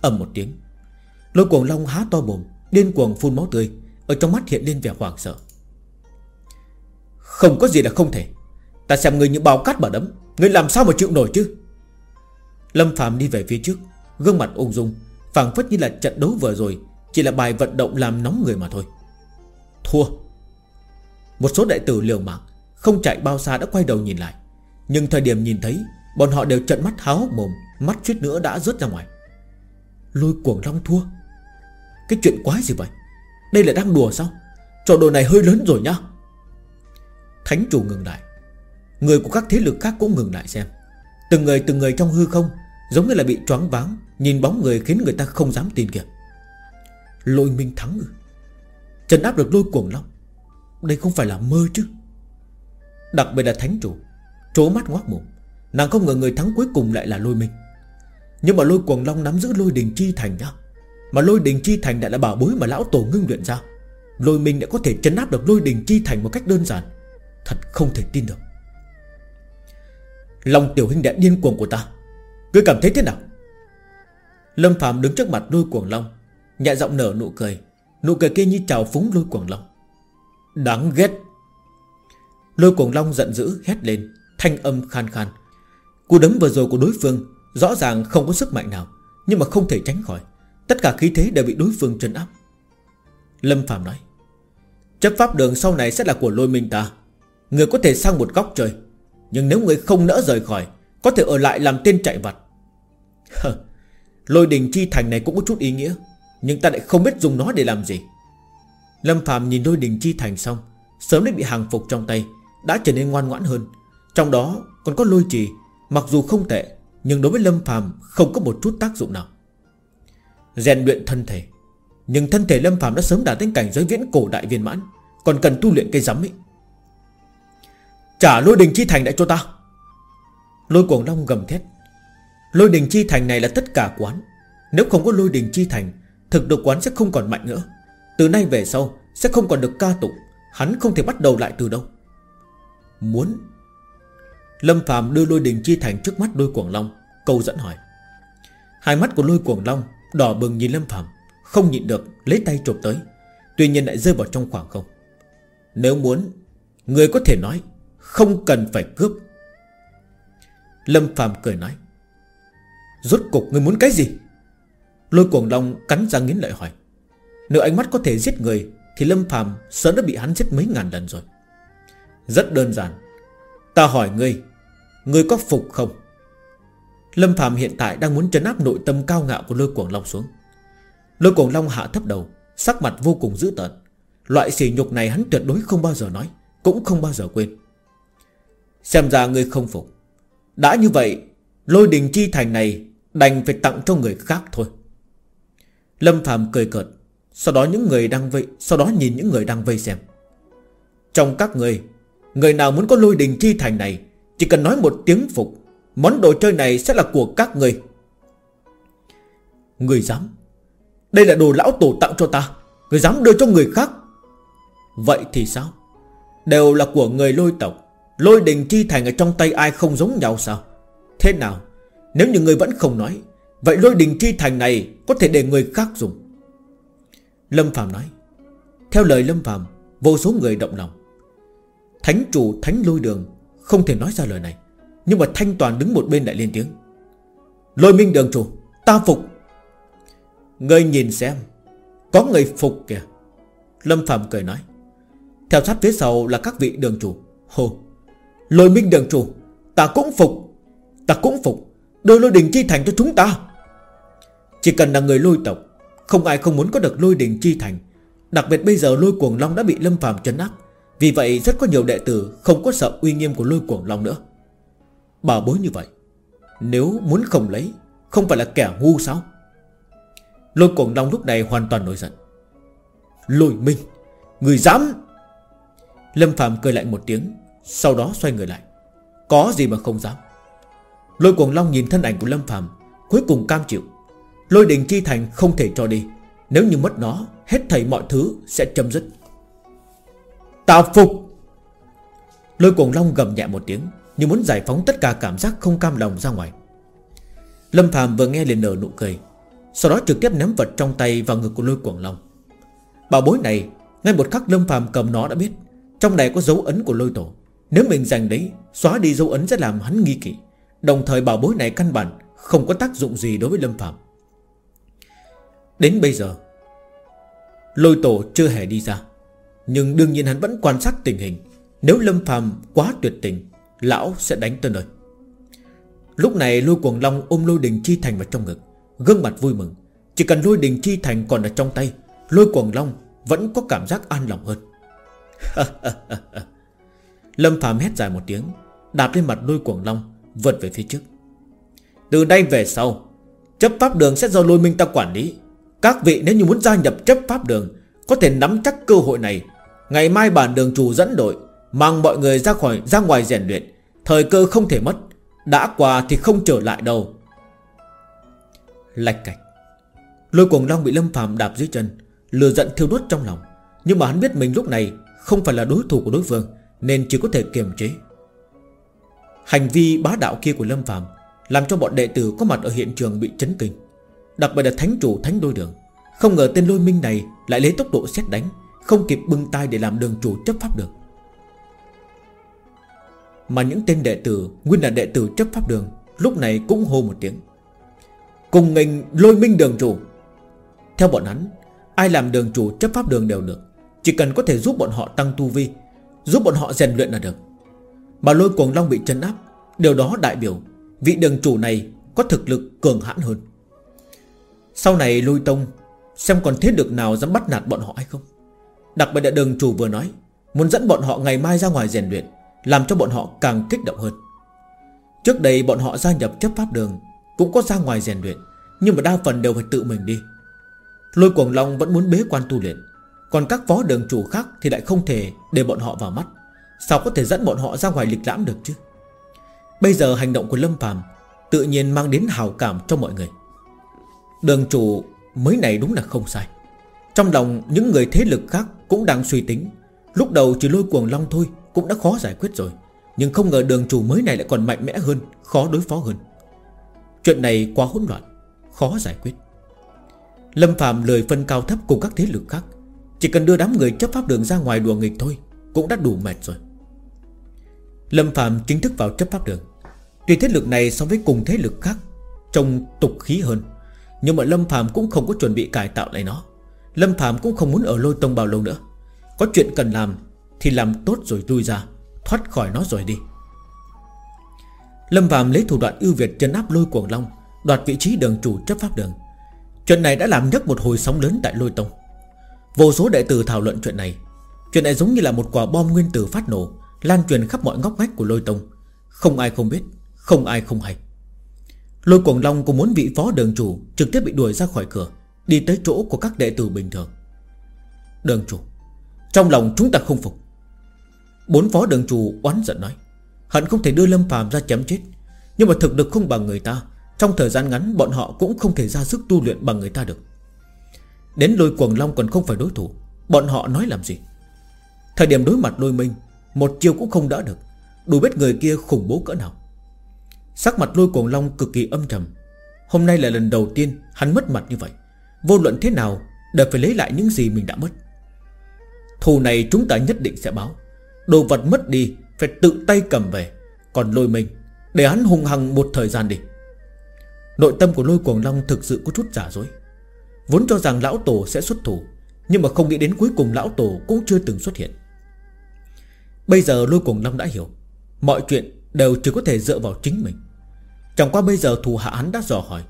Ầm một tiếng, Lôi cuồng long há to mồm, Điên cuồng phun máu tươi, Ở trong mắt hiện lên vẻ hoảng sợ. Không có gì là không thể. Ta xem người như bao cát mà đấm Người làm sao mà chịu nổi chứ? Lâm Phạm đi về phía trước, Gương mặt ung dung, phảng phất như là trận đấu vừa rồi, Chỉ là bài vận động làm nóng người mà thôi. Thua. Một số đại tử liều mạng, Không chạy bao xa đã quay đầu nhìn lại. Nhưng thời điểm nhìn thấy, Bọn họ đều trận mắt háo hốc mồm, Mắt suýt nữa đã rớt ra ngoài. Lôi cuồng long thua. Cái chuyện quái gì vậy? Đây là đang đùa sao? Trò đồ này hơi lớn rồi nhá. Thánh chủ ngừng lại. Người của các thế lực khác cũng ngừng lại xem. Từng người từng người trong hư không, Giống như là bị choáng váng, Nhìn bóng người khiến người ta không dám tin kìa. Lôi minh thắng Trần áp được lôi cuồng long. Đây không phải là mơ chứ. Đặc biệt là thánh chủ, Trố mắt ngoác mồm, Nàng không ngờ người thắng cuối cùng lại là lôi minh Nhưng mà lôi cuồng long nắm giữ lôi đình chi thành nhá. Mà lôi đình chi thành lại là bảo bối mà lão tổ ngưng luyện ra. Lôi minh đã có thể chấn áp được lôi đình chi thành một cách đơn giản. Thật không thể tin được. Lòng tiểu huynh đệ điên cuồng của ta, Ngươi cảm thấy thế nào? Lâm Phạm đứng trước mặt lôi cuồng long, Nhẹ giọng nở nụ cười. Nụ cười kia như trào phúng lôi cuồng long. Đáng ghét. Lôi cuồng long giận dữ hét lên, Thanh âm khan khan. Cú đấm vừa rồi của đối phương Rõ ràng không có sức mạnh nào, Nhưng mà không thể tránh khỏi. Tất cả khí thế đều bị đối phương trấn áp. Lâm Phạm nói, Chấp pháp đường sau này sẽ là của lôi minh ta. Người có thể sang một góc trời, Nhưng nếu người không nỡ rời khỏi, Có thể ở lại làm tên chạy vặt. Lôi đình chi thành này cũng có chút ý nghĩa, Nhưng ta lại không biết dùng nó để làm gì. Lâm Phạm nhìn lôi đình chi thành xong, Sớm đã bị hàng phục trong tay, Đã trở nên ngoan ngoãn hơn. Trong đó còn có lôi trì, Mặc dù không tệ, Nhưng đối với Lâm Phạm không có một chút tác dụng nào. Rèn luyện thân thể, Nhưng thân thể Lâm Phạm đã sớm đạt đến cảnh giới viễn cổ đại viên mãn, Còn cần tu luyện cây rắm ấy. Trả lôi đình chi thành lại cho ta. Lôi cuồng long gầm thét. Lôi đình chi thành này là tất cả quán. Nếu không có lôi đình chi thành, Thực độ quán sẽ không còn mạnh nữa. Từ nay về sau, sẽ không còn được ca tụng. Hắn không thể bắt đầu lại từ đâu. Muốn. Lâm Phạm đưa lôi đình chi thành trước mắt lôi cuồng long Câu dẫn hỏi. Hai mắt của lôi cuồng long Đỏ bừng nhìn Lâm Phạm Không nhịn được lấy tay chụp tới. Tuy nhiên lại rơi vào trong khoảng không. Nếu muốn, Người có thể nói, Không cần phải cướp. Lâm Phạm cười nói. Rốt cục người muốn cái gì? Lôi cuồng long cắn răng nghiến lợi hỏi. Nếu ánh mắt có thể giết người, Thì Lâm Phạm sớm đã bị hắn giết mấy ngàn lần rồi. Rất đơn giản. Ta hỏi ngươi Ngươi có phục không? Lâm Phạm hiện tại đang muốn chấn áp nội tâm cao ngạo của lôi cuồng long xuống. Lôi cuồng long hạ thấp đầu, Sắc mặt vô cùng dữ tợn. Loại sỉ nhục này hắn tuyệt đối không bao giờ nói, Cũng không bao giờ quên. Xem ra ngươi không phục. Đã như vậy, Lôi đình chi thành này Đành phải tặng cho người khác thôi. Lâm Phạm cười cợt. Sau đó những người đang vây, Sau đó nhìn những người đang vây xem. Trong các người Người nào muốn có lôi đình chi thành này, Chỉ cần nói một tiếng phục, Món đồ chơi này sẽ là của các người. Người dám Đây là đồ lão tổ tặng cho ta, Người dám đưa cho người khác. Vậy thì sao? Đều là của người lôi tộc, Lôi đình chi thành ở trong tay ai không giống nhau sao? Thế nào? Nếu như người vẫn không nói, Vậy lôi đình chi thành này Có thể để người khác dùng. Lâm Phạm nói, Theo lời Lâm Phạm Vô số người động lòng. Thánh chủ, thánh lôi đường Không thể nói ra lời này, Nhưng mà Thanh Toàn đứng một bên lại lên tiếng, Lôi minh đường chủ, Ta phục. Ngươi nhìn xem, Có người phục kìa. Lâm Phạm cười nói, Theo sát phía sau là các vị đường chủ. Hồ Lôi minh đường chủ, Ta cũng phục, Ta cũng phục, Đưa lôi đình chi thành cho chúng ta. Chỉ cần là người lôi tộc không ai không muốn có được lôi đình chi thành. Đặc biệt bây giờ lôi cuồng long đã bị Lâm phàm chấn áp. Vì vậy rất có nhiều đệ tử Không có sợ uy nghiêm của lôi cuồng long nữa. Bảo bối như vậy, Nếu muốn không lấy, Không phải là kẻ ngu sao? Lôi cuồng long lúc này hoàn toàn nổi giận. Lôi minh, Người dám! Lâm phàm cười lại một tiếng, Sau đó xoay người lại. Có gì mà không dám? Lôi cuồng long nhìn thân ảnh của Lâm phàm, Cuối cùng cam chịu. Lôi đình chi thành không thể cho đi. Nếu như mất nó, Hết thảy mọi thứ sẽ chấm dứt. Ta phục. Lôi cuồng long gầm nhẹ một tiếng, Như muốn giải phóng tất cả cảm giác không cam lòng ra ngoài. Lâm Phạm vừa nghe liền nở nụ cười, Sau đó trực tiếp ném vật trong tay vào ngực của lôi cuồng long. Bảo bối này, Ngay một khắc Lâm Phạm cầm nó đã biết, Trong này có dấu ấn của lôi tổ. Nếu mình giành đấy, Xóa đi dấu ấn sẽ làm hắn nghi kỵ. Đồng thời bảo bối này căn bản Không có tác dụng gì đối với Lâm Phạm Đến bây giờ, Lôi tổ chưa hề đi ra. Nhưng đương nhiên hắn vẫn quan sát tình hình. Nếu Lâm phàm quá tuyệt tình, Lão sẽ đánh tới nơi. Lúc này lôi cuồng long ôm lôi đình chi thành vào trong ngực, Gương mặt vui mừng. Chỉ cần lôi đình chi thành còn ở trong tay, Lôi cuồng long vẫn có cảm giác an lòng hơn. Lâm phàm hét dài một tiếng, Đạp lên mặt lôi cuồng long, Vượt về phía trước. Từ nay về sau, Chấp pháp đường sẽ do lôi minh ta quản lý. Các vị nếu như muốn gia nhập chấp pháp đường, Có thể nắm chắc cơ hội này. Ngày mai bản đường chủ dẫn đội, Mang mọi người ra khỏi, ra ngoài rèn luyện. Thời cơ không thể mất, Đã qua thì không trở lại đâu. Lạch cạch. Lôi cuồng long bị Lâm phàm đạp dưới chân Lừa giận thiêu đốt trong lòng. Nhưng mà hắn biết mình lúc này Không phải là đối thủ của đối phương, Nên chỉ có thể kiềm chế. Hành vi bá đạo kia của Lâm phàm Làm cho bọn đệ tử có mặt ở hiện trường bị chấn kinh. Đặc biệt là thánh chủ, thánh đôi đường. Không ngờ tên lôi minh này Lại lấy tốc độ xét đánh, Không kịp bưng tay để làm đường chủ chấp pháp đường Mà những tên đệ tử, Nguyên là đệ tử chấp pháp đường, Lúc này cũng hô một tiếng. Cùng nghênh lôi minh đường chủ. Theo bọn hắn, Ai làm đường chủ chấp pháp đường đều được. Chỉ cần có thể giúp bọn họ tăng tu vi, Giúp bọn họ rèn luyện là được. Mà lôi cuồng long bị chân áp, Điều đó đại biểu Vị đường chủ này có thực lực cường hãn hơn. Sau này lôi tông, Xem còn thế được nào dám bắt nạt bọn họ hay không. Đặc biệt là đường chủ vừa nói, Muốn dẫn bọn họ ngày mai ra ngoài rèn luyện, Làm cho bọn họ càng kích động hơn. Trước đây bọn họ gia nhập chấp pháp đường, Cũng có ra ngoài rèn luyện, Nhưng mà đa phần đều phải tự mình đi. Lôi cuồng long vẫn muốn bế quan tu luyện, Còn các phó đường chủ khác Thì lại không thể để bọn họ vào mắt. Sao có thể dẫn bọn họ ra ngoài lịch lãm được chứ? Bây giờ hành động của Lâm Phàm Tự nhiên mang đến hào cảm cho mọi người. Đường chủ mới này đúng là không sai. Trong lòng những người thế lực khác Cũng đang suy tính. Lúc đầu chỉ lôi cuồng long thôi, Cũng đã khó giải quyết rồi. Nhưng không ngờ đường chủ mới này lại còn mạnh mẽ hơn, Khó đối phó hơn. Chuyện này quá hỗn loạn, Khó giải quyết. Lâm Phạm lời phân cao thấp cùng các thế lực khác. Chỉ cần đưa đám người chấp pháp đường ra ngoài đùa nghịch thôi, Cũng đã đủ mệt rồi. Lâm Phạm chính thức vào chấp pháp đường. Tuy thế lực này so với cùng thế lực khác Trông tục khí hơn nhưng mà Lâm Phạm cũng không có chuẩn bị cải tạo lại nó. Lâm Phạm cũng không muốn ở lôi tông bao lâu nữa. Có chuyện cần làm Thì làm tốt rồi lui ra, Thoát khỏi nó rồi đi. Lâm Phạm lấy thủ đoạn ưu việt chân áp lôi cuồng long, Đoạt vị trí đường chủ chấp pháp đường. Chuyện này đã làm nhấc một hồi sóng lớn tại lôi tông. Vô số đệ tử thảo luận chuyện này. Chuyện này giống như là một quả bom nguyên tử phát nổ, Lan truyền khắp mọi ngóc ngách của lôi tông. Không ai không biết, Không ai không hay. Lôi cuồng long cũng muốn vị phó đường chủ Trực tiếp bị đuổi ra khỏi cửa, Đi tới chỗ của các đệ tử bình thường. Đường chủ, Trong lòng chúng ta không phục. Bốn phó đường chủ oán giận nói, Hận không thể đưa Lâm phàm ra chém chết, Nhưng mà thực lực không bằng người ta, Trong thời gian ngắn bọn họ cũng không thể ra sức tu luyện bằng người ta được. Đến lôi cuồng long còn không phải đối thủ, Bọn họ nói làm gì? Thời điểm đối mặt lôi minh, Một chiêu cũng không đỡ được, Đủ biết người kia khủng bố cỡ nào. Sắc mặt lôi cuồng long cực kỳ âm trầm Hôm nay là lần đầu tiên hắn mất mặt như vậy. Vô luận thế nào, Đều phải lấy lại những gì mình đã mất. Thù này chúng ta nhất định sẽ báo. Đồ vật mất đi, Phải tự tay cầm về. Còn lôi mình, Để hắn hung hăng một thời gian đi. Nội tâm của lôi cuồng long thực sự có chút giả dối. Vốn cho rằng lão tổ sẽ xuất thủ, Nhưng mà không nghĩ đến cuối cùng lão tổ cũng chưa từng xuất hiện. Bây giờ lôi cuồng long đã hiểu, Mọi chuyện đều chỉ có thể dựa vào chính mình. Chẳng qua bây giờ thù hạ hắn đã dò hỏi.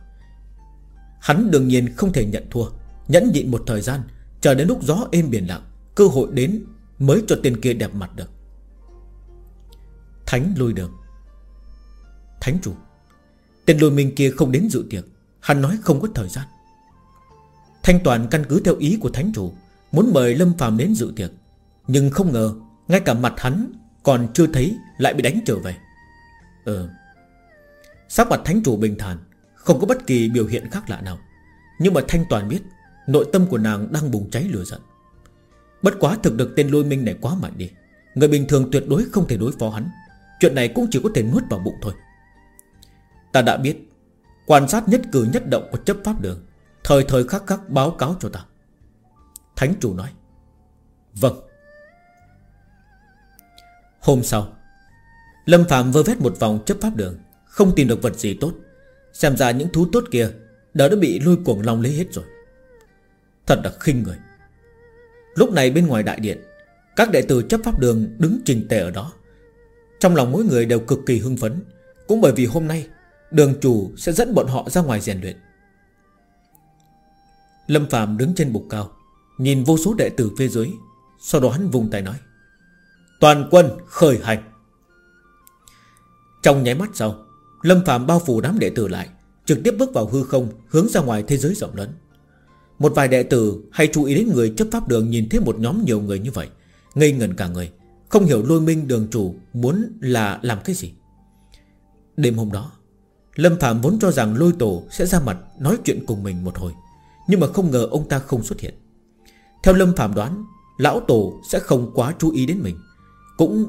Hắn đương nhiên không thể nhận thua. Nhẫn nhịn một thời gian, Chờ đến lúc gió êm biển lặng, Cơ hội đến mới cho tên kia đẹp mặt được. Thánh lôi đường. Thánh chủ, Tên lôi minh kia không đến dự tiệc, Hắn nói không có thời gian. Thanh toàn căn cứ theo ý của thánh chủ, Muốn mời Lâm phàm đến dự tiệc, Nhưng không ngờ Ngay cả mặt hắn còn chưa thấy Lại bị đánh trở về. Ừ Sắc mặt thánh chủ bình thản, Không có bất kỳ biểu hiện khác lạ nào. Nhưng mà Thanh Toàn biết, Nội tâm của nàng đang bùng cháy lửa giận. Bất quá thực được tên lôi minh này quá mạnh đi, Người bình thường tuyệt đối không thể đối phó hắn. Chuyện này cũng chỉ có thể nuốt vào bụng thôi. Ta đã biết, Quan sát nhất cử nhất động của chấp pháp đường, Thời thời khắc khắc báo cáo cho ta. Thánh chủ nói Vâng. Hôm sau, Lâm Phạm vơ vét một vòng chấp pháp đường không tìm được vật gì tốt. Xem ra những thú tốt kia Đã đã bị lôi cuồng long lấy hết rồi. Thật là khinh người. Lúc này bên ngoài đại điện, Các đệ tử chấp pháp đường đứng trình tề ở đó. Trong lòng mỗi người đều cực kỳ hưng phấn, Cũng bởi vì hôm nay Đường chủ sẽ dẫn bọn họ ra ngoài rèn luyện. Lâm Phạm đứng trên bục cao, Nhìn vô số đệ tử phía dưới, Sau đó hắn vùng tay nói, Toàn quân khởi hành. Trong nháy mắt sau Lâm Phạm bao phủ đám đệ tử lại, Trực tiếp bước vào hư không, Hướng ra ngoài thế giới rộng lớn. Một vài đệ tử hay chú ý đến người chấp pháp đường Nhìn thấy một nhóm nhiều người như vậy, Ngây ngẩn cả người, Không hiểu lôi minh đường chủ muốn là làm cái gì. Đêm hôm đó, Lâm Phạm vốn cho rằng lôi tổ sẽ ra mặt Nói chuyện cùng mình một hồi, Nhưng mà không ngờ ông ta không xuất hiện. Theo Lâm Phạm đoán, Lão tổ sẽ không quá chú ý đến mình, Cũng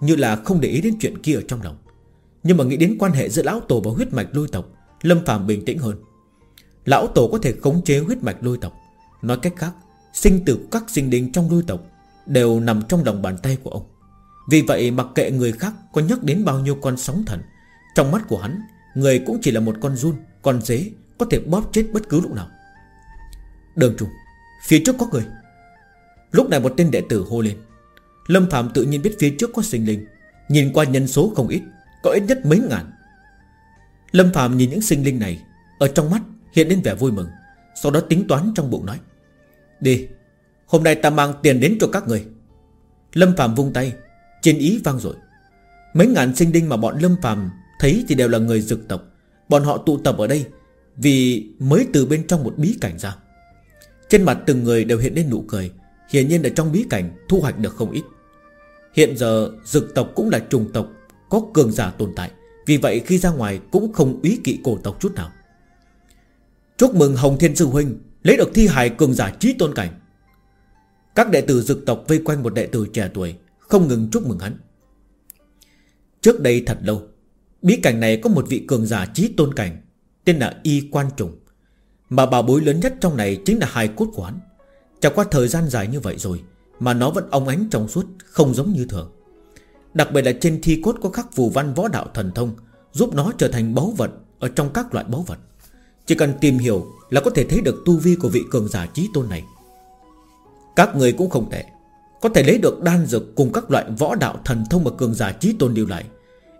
như là không để ý đến chuyện kia ở trong lòng. Nhưng mà nghĩ đến quan hệ giữa lão tổ và huyết mạch lôi tộc, Lâm Phạm bình tĩnh hơn. Lão tổ có thể khống chế huyết mạch lôi tộc. Nói cách khác, Sinh tử các sinh linh trong lôi tộc Đều nằm trong lòng bàn tay của ông. Vì vậy, mặc kệ người khác có nhắc đến bao nhiêu con sóng thần, Trong mắt của hắn, Người cũng chỉ là một con run, Con dế, Có thể bóp chết bất cứ lúc nào. Đường trùng Phía trước có người. Lúc này một tên đệ tử hô lên. Lâm Phạm tự nhiên biết phía trước có sinh linh. Nhìn qua nhân số không ít có ít nhất mấy ngàn. Lâm Phạm nhìn những sinh linh này, Ở trong mắt hiện lên vẻ vui mừng, Sau đó tính toán trong bụng nói, Đi, Hôm nay ta mang tiền đến cho các người. Lâm Phạm vung tay Trên ý vang rồi Mấy ngàn sinh linh mà bọn Lâm Phạm Thấy thì đều là người dực tộc. Bọn họ tụ tập ở đây Vì mới từ bên trong một bí cảnh ra. Trên mặt từng người đều hiện lên nụ cười, Hiển nhiên là trong bí cảnh thu hoạch được không ít. Hiện giờ dực tộc cũng là trùng tộc có cường giả tồn tại, Vì vậy khi ra ngoài cũng không úy kỵ cổ tộc chút nào. Chúc mừng Hồng Thiên Sư Huynh, Lấy được thi hài cường giả trí tôn cảnh. Các đệ tử dực tộc vây quanh một đệ tử trẻ tuổi, Không ngừng chúc mừng hắn. Trước đây thật lâu, Bí cảnh này có một vị cường giả trí tôn cảnh, Tên là Y Quan Trùng. Mà bảo bối lớn nhất trong này chính là hài cốt của hắn. Trải qua thời gian dài như vậy rồi, Mà nó vẫn óng ánh trong suốt, Không giống như thường. Đặc biệt là trên thi cốt có khắc phù văn võ đạo thần thông, Giúp nó trở thành báu vật Ở trong các loại báu vật. Chỉ cần tìm hiểu là có thể thấy được tu vi của vị cường giả trí tôn này. Các người cũng không tệ, Có thể lấy được đan dược cùng các loại võ đạo thần thông mà cường giả trí tôn điều lại.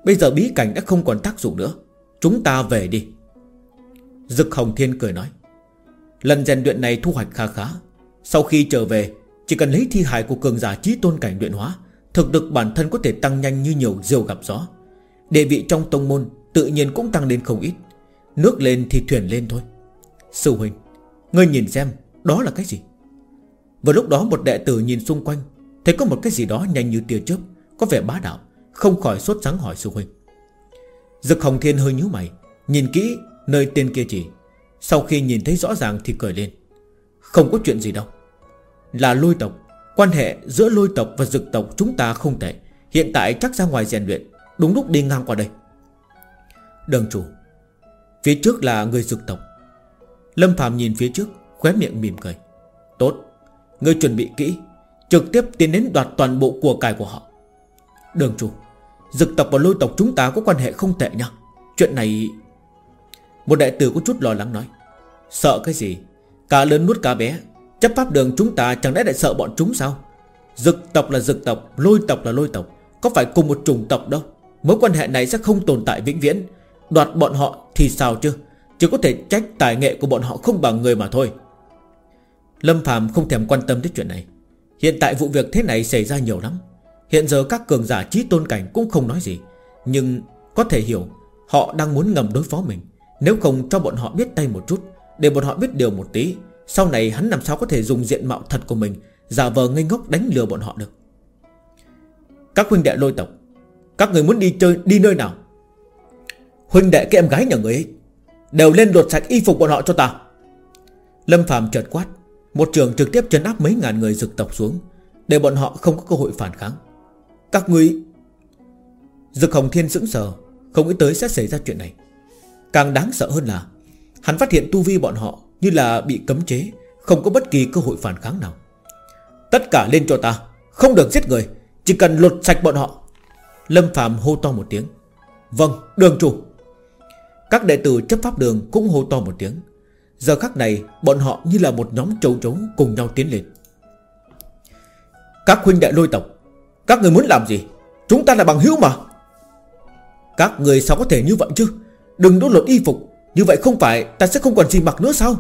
Bây giờ bí cảnh đã không còn tác dụng nữa, Chúng ta về đi. Dực Hồng Thiên cười nói. Lần rèn luyện này thu hoạch khá khá, Sau khi trở về, Chỉ cần lấy thi hài của cường giả trí tôn cảnh luyện hóa Thực lực bản thân có thể tăng nhanh như nhiều diều gặp gió. Địa vị trong tông môn Tự nhiên cũng tăng lên không ít. Nước lên thì thuyền lên thôi. Sư huynh, Ngươi nhìn xem, đó là cái gì? Vào lúc đó một đệ tử nhìn xung quanh, Thấy có một cái gì đó nhanh như tia chớp, Có vẻ bá đạo, Không khỏi sốt sáng hỏi sư huynh. Dực Hồng Thiên hơi nhíu mày, Nhìn kỹ nơi tên kia chỉ. Sau khi nhìn thấy rõ ràng thì cười lên. Không có chuyện gì đâu. Là lôi tộc Quan hệ giữa lôi tộc và dực tộc chúng ta không tệ. Hiện tại chắc ra ngoài rèn luyện, Đúng lúc đi ngang qua đây. Đường chủ, Phía trước là người dực tộc. Lâm Phạm nhìn phía trước, Khóe miệng mỉm cười. Tốt, Ngươi chuẩn bị kỹ, Trực tiếp tiến đến đoạt toàn bộ của cải của họ. Đường chủ, Dực tộc và lôi tộc chúng ta có quan hệ không tệ nha. Chuyện này, Một đại tử có chút lo lắng nói. Sợ cái gì? Cả lớn nuốt cá bé Chấp pháp đường chúng ta chẳng lẽ lại sợ bọn chúng sao? Dực tộc là dực tộc, Lôi tộc là lôi tộc. Có phải cùng một chủng tộc đâu? Mối quan hệ này sẽ không tồn tại vĩnh viễn. Đoạt bọn họ thì sao chứ? Chỉ có thể trách tài nghệ của bọn họ không bằng người mà thôi. Lâm Phạm không thèm quan tâm đến chuyện này. Hiện tại vụ việc thế này xảy ra nhiều lắm. Hiện giờ các cường giả trí tôn cảnh cũng không nói gì. Nhưng có thể hiểu, Họ đang muốn ngầm đối phó mình. Nếu không cho bọn họ biết tay một chút, Để bọn họ biết điều một tí sau này hắn làm sao có thể dùng diện mạo thật của mình? Giả vờ ngây ngốc đánh lừa bọn họ được. Các huynh đệ lôi tộc, Các người muốn đi chơi, đi nơi nào? Huynh đệ cái em gái nhà người ấy, Đều lên lột sạch y phục bọn họ cho ta. Lâm Phạm chợt quát, Một trường trực tiếp trấn áp mấy ngàn người rực tộc xuống, Để bọn họ không có cơ hội phản kháng. Các ngươi, Dực Hồng Thiên sững sờ, Không nghĩ tới sẽ xảy ra chuyện này. Càng đáng sợ hơn là, Hắn phát hiện tu vi bọn họ như là bị cấm chế, Không có bất kỳ cơ hội phản kháng nào. Tất cả lên cho ta, Không được giết người, Chỉ cần lột sạch bọn họ. Lâm Phạm hô to một tiếng. Vâng đường chủ. Các đệ tử chấp pháp đường cũng hô to một tiếng. Giờ khắc này, bọn họ như là một nhóm trâu trống cùng nhau tiến lên. Các huynh đệ lôi tộc, Các người muốn làm gì? Chúng ta là bằng hữu mà. Các người sao có thể như vậy chứ? Đừng đốt lột y phục. Như vậy không phải ta sẽ không còn gì mặc nữa sao?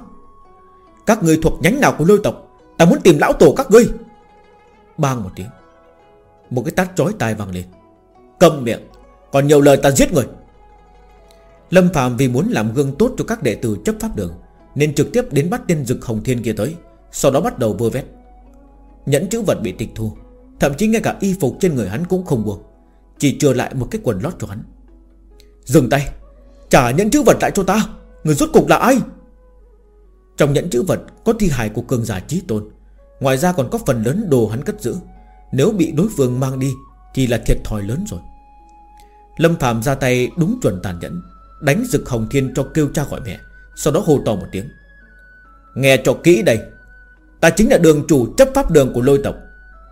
Các người thuộc nhánh nào của lôi tộc, Ta muốn tìm lão tổ các ngươi. Bang một tiếng. Một cái tát chói tai vang lên. Cầm miệng, Còn nhiều lời ta giết người. Lâm Phạm vì muốn làm gương tốt cho các đệ tử chấp pháp đường, Nên trực tiếp đến bắt tên Dực Hồng Thiên kia tới, Sau đó bắt đầu vơ vét. Nhẫn chữ vật bị tịch thu, Thậm chí ngay cả y phục trên người hắn cũng không buông, Chỉ trừ lại một cái quần lót cho hắn. Dừng tay, Trả nhẫn chữ vật lại cho ta, Người rốt cục là ai? Trong nhẫn chữ vật có thi hài của cường giả trí tôn. Ngoài ra còn có phần lớn đồ hắn cất giữ. Nếu bị đối phương mang đi, Thì là thiệt thòi lớn rồi. Lâm Phạm ra tay đúng chuẩn tàn nhẫn, Đánh rực hồng thiên cho kêu cha gọi mẹ, Sau đó hô to một tiếng. Nghe cho kỹ đây, Ta chính là đường chủ chấp pháp đường của lôi tộc.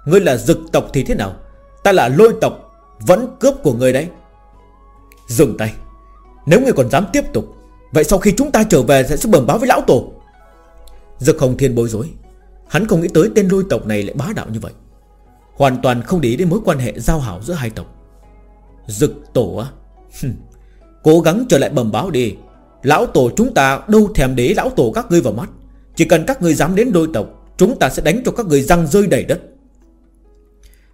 Ngươi là dực tộc thì thế nào? Ta là lôi tộc, Vẫn cướp của ngươi đấy. Dừng tay. Nếu ngươi còn dám tiếp tục, Vậy sau khi chúng ta trở về sẽ bẩm báo với lão tổ. Dực hồng thiên bối rối. Hắn không nghĩ tới tên lôi tộc này lại bá đạo như vậy. Hoàn toàn không để ý đến mối quan hệ giao hảo giữa hai tộc. Dực tổ á. Cố gắng trở lại bẩm báo đi. Lão tổ chúng ta đâu thèm để lão tổ các ngươi vào mắt. Chỉ cần các ngươi dám đến đôi tộc, Chúng ta sẽ đánh cho các ngươi răng rơi đầy đất.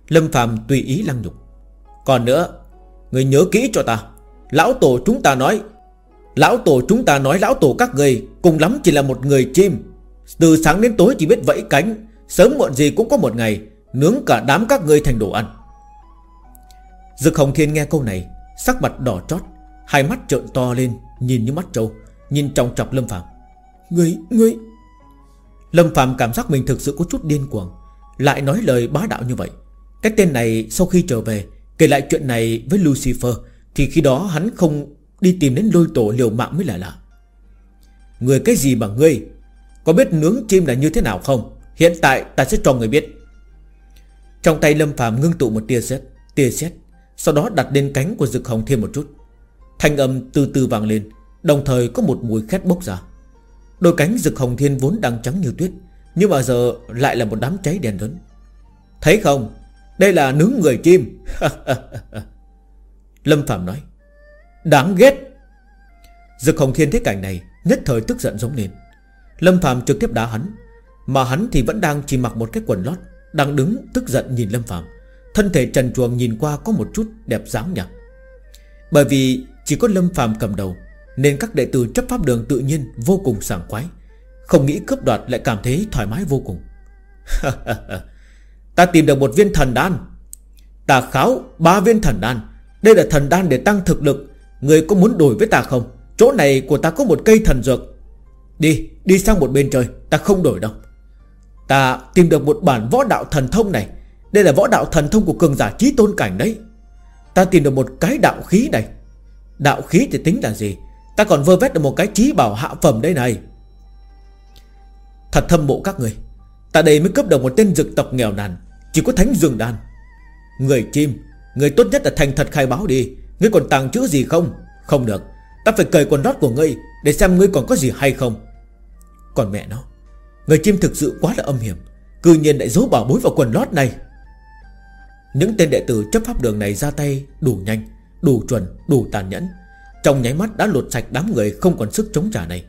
Lâm Phạm tùy ý lăng nhục. Còn nữa Người nhớ kỹ cho ta. Lão tổ chúng ta nói, Lão tổ chúng ta nói lão tổ các người Cùng lắm chỉ là một người chim. Từ sáng đến tối chỉ biết vẫy cánh. Sớm muộn gì cũng có một ngày Nướng cả đám các ngươi thành đồ ăn. Dực Hồng Thiên nghe câu này Sắc mặt đỏ chót Hai mắt trợn to lên Nhìn như mắt trâu Nhìn trong chọc Lâm Phạm Ngươi, ngươi. Lâm Phạm cảm giác mình thực sự có chút điên cuồng Lại nói lời bá đạo như vậy. Cái tên này sau khi trở về Kể lại chuyện này với Lucifer Thì khi đó hắn không đi tìm đến lôi tổ liều mạng mới là lạ. Người cái gì mà ngươi có biết nướng chim là như thế nào không? Hiện tại ta sẽ cho người biết. Trong tay Lâm Phạm ngưng tụ một tia sét Tia sét, Sau đó đặt lên cánh của rực hồng thêm một chút. Thanh âm từ từ vang lên, Đồng thời có một mùi khét bốc ra. Đôi cánh rực hồng thiên vốn đang trắng như tuyết, Nhưng mà giờ lại là một đám cháy đèn lớn Thấy không? Đây là nướng người chim. Lâm Phạm nói, Đáng ghét. Dực hồng thiên thấy cảnh này, Nhất thời tức giận giống lên. Lâm Phạm trực tiếp đá hắn, Mà hắn thì vẫn đang chỉ mặc một cái quần lót, Đang đứng tức giận nhìn Lâm Phạm Thân thể trần chuồng nhìn qua có một chút đẹp dáng nhỉ Bởi vì chỉ có Lâm Phạm cầm đầu, Nên các đệ tử chấp pháp đường tự nhiên Vô cùng sảng khoái. Không nghĩ cướp đoạt lại cảm thấy thoải mái vô cùng. Ta tìm được một viên thần đan. Ta kháo ba viên thần đan. Đây là thần đan để tăng thực lực. Người có muốn đổi với ta không? Chỗ này của ta có một cây thần dược. Đi, đi sang một bên trời Ta không đổi đâu. Ta tìm được một bản võ đạo thần thông này. Đây là võ đạo thần thông của cường giả trí tôn cảnh đấy. Ta tìm được một cái đạo khí này. Đạo khí thì tính là gì? Ta còn vơ vét được một cái trí bảo hạ phẩm đây này. Thật thâm bộ các người Ta đây mới cướp được một tên dực tộc nghèo nàn Chỉ có thánh dương đan. Người chim Người tốt nhất là thành thật khai báo đi. Ngươi còn tàng chữ gì không? Không được Ta phải cởi quần lót của ngươi Để xem ngươi còn có gì hay không. Còn mẹ nó Người chim thực sự quá là âm hiểm Cư nhiên lại giấu bảo bối vào quần lót này. Những tên đệ tử chấp pháp đường này ra tay đủ nhanh Đủ chuẩn, đủ tàn nhẫn. Trong nháy mắt đã lột sạch đám người không còn sức chống trả này.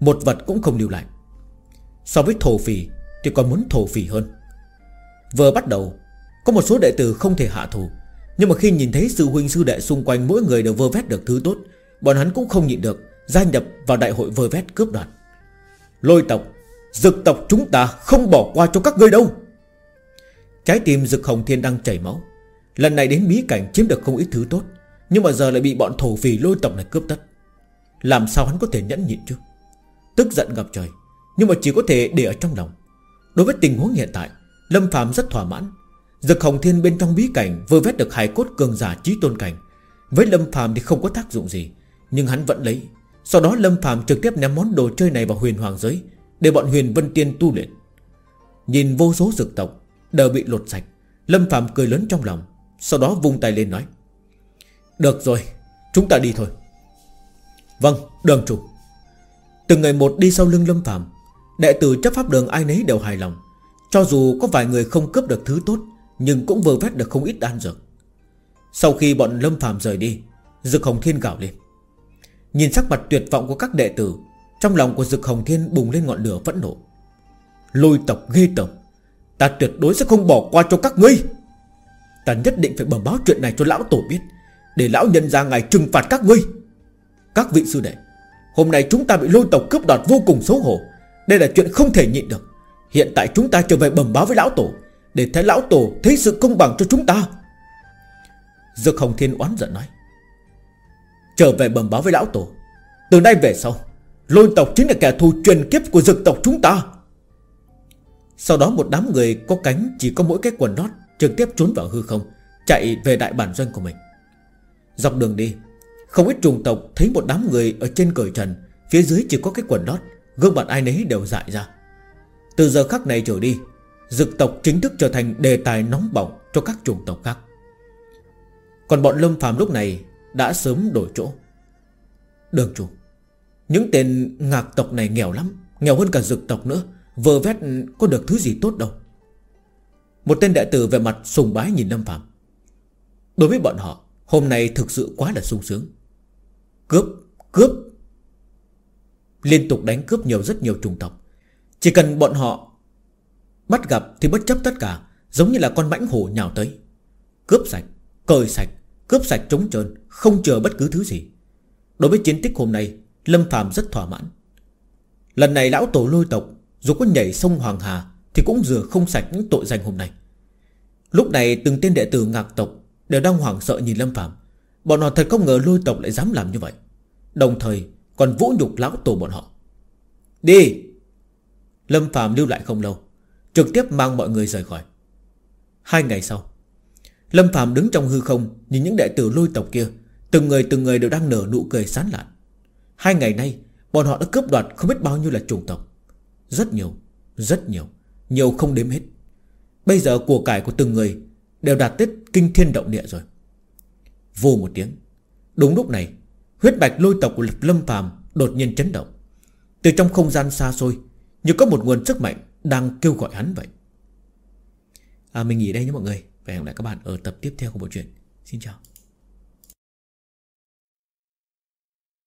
Một vật cũng không lưu lại. So với thổ phỉ Thì còn muốn thổ phỉ hơn. Vừa bắt đầu Có một số đệ tử không thể hạ thủ. Nhưng mà khi nhìn thấy sư huynh sư đệ xung quanh Mỗi người đều vơ vét được thứ tốt Bọn hắn cũng không nhịn được Gia nhập vào đại hội vơ vét cướp đoạt. Lôi tộc Dực tộc chúng ta không bỏ qua cho các ngươi đâu. Trái tim Dực Hồng Thiên đang chảy máu. Lần này đến bí cảnh chiếm được không ít thứ tốt, Nhưng mà giờ lại bị bọn thổ phỉ lôi tộc này cướp tất Làm sao hắn có thể nhẫn nhịn chứ? Tức giận gặp trời, Nhưng mà chỉ có thể để ở trong lòng. Đối với tình huống hiện tại, Lâm phàm rất thỏa mãn. Dực Hồng Thiên bên trong bí cảnh vừa vét được hài cốt cường giả trí tôn cảnh. Với Lâm phàm thì không có tác dụng gì, Nhưng hắn vẫn lấy sau đó Lâm Phạm trực tiếp ném món đồ chơi này vào huyền hoàng giới, Để bọn huyền vân tiên tu luyện. Nhìn vô số dực tộc Đều bị lột sạch, Lâm Phạm cười lớn trong lòng, Sau đó vung tay lên nói, Được rồi, Chúng ta đi thôi. Vâng đường chủ. Từng ngày một đi sau lưng Lâm Phạm Đệ tử chấp pháp đường ai nấy đều hài lòng. Cho dù có vài người không cướp được thứ tốt, Nhưng cũng vừa vét được không ít đan dược. Sau khi bọn Lâm Phạm rời đi, Dực Hồng Thiên gào lên Nhìn sắc mặt tuyệt vọng của các đệ tử, Trong lòng của Dực Hồng Thiên bùng lên ngọn lửa phẫn nộ. Lôi tộc ghê tởm, Ta tuyệt đối sẽ không bỏ qua cho các ngươi. Ta nhất định phải bẩm báo chuyện này cho lão tổ biết, Để lão nhân ra ngài trừng phạt các ngươi. Các vị sư đệ, Hôm nay chúng ta bị lôi tộc cướp đoạt vô cùng xấu hổ. Đây là chuyện không thể nhịn được. Hiện tại chúng ta trở về bẩm báo với lão tổ, Để thấy lão tổ thấy sự công bằng cho chúng ta. Dược Hồng Thiên oán giận nói. Trở về bẩm báo với lão tổ. Từ nay về sau, Lôi tộc chính là kẻ thù truyền kiếp của dực tộc chúng ta. Sau đó một đám người có cánh Chỉ có mỗi cái quần lót Trực tiếp trốn vào hư không, Chạy về đại bản doanh của mình. Dọc đường đi, Không ít trùng tộc thấy một đám người ở trên cởi trần, Phía dưới chỉ có cái quần lót Gương mặt ai nấy đều dại ra. Từ giờ khắc này trở đi, Dực tộc chính thức trở thành đề tài nóng bỏng Cho các chủng tộc khác. Còn bọn lâm phàm lúc này đã sớm đổi chỗ. Đường chủ Những tên ngạc tộc này nghèo lắm Nghèo hơn cả dực tộc nữa Vờ vét có được thứ gì tốt đâu. Một tên đệ tử về mặt sùng bái nhìn Lâm Phạm Đối với bọn họ Hôm nay thực sự quá là sung sướng. Cướp, cướp. Liên tục đánh cướp nhiều rất nhiều trùng tộc. Chỉ cần bọn họ Bắt gặp thì bất chấp tất cả Giống như là con mãnh hổ nhào tới. Cướp sạch, cởi sạch Cướp sạch trống trơn, Không chờ bất cứ thứ gì. Đối với chiến tích hôm nay, Lâm phàm rất thỏa mãn. Lần này lão tổ lôi tộc, Dù có nhảy sông Hoàng Hà, Thì cũng rửa không sạch những tội danh hôm nay. Lúc này từng tên đệ tử ngạc tộc Đều đang hoảng sợ nhìn Lâm phàm. Bọn họ thật không ngờ lôi tộc lại dám làm như vậy. Đồng thời, còn vũ nhục lão tổ bọn họ. Đi! Lâm phàm lưu lại không lâu, Trực tiếp mang mọi người rời khỏi. Hai ngày sau Lâm Phạm đứng trong hư không Nhìn những đệ tử lôi tộc kia. Từng người từng người đều đang nở nụ cười sán lạn. Hai ngày nay Bọn họ đã cướp đoạt không biết bao nhiêu là chủng tộc. Rất nhiều Rất nhiều Nhiều không đếm hết. Bây giờ của cải của từng người Đều đạt tết kinh thiên động địa rồi. Vô một tiếng. Đúng lúc này Huyết bạch lôi tộc của Lâm Phàm đột nhiên chấn động. Từ trong không gian xa xôi Như có một nguồn sức mạnh Đang kêu gọi hắn vậy. À, Mình nghỉ đây nhé mọi người. Và hẹn gặp lại các bạn ở tập tiếp theo của bộ truyện. Xin chào.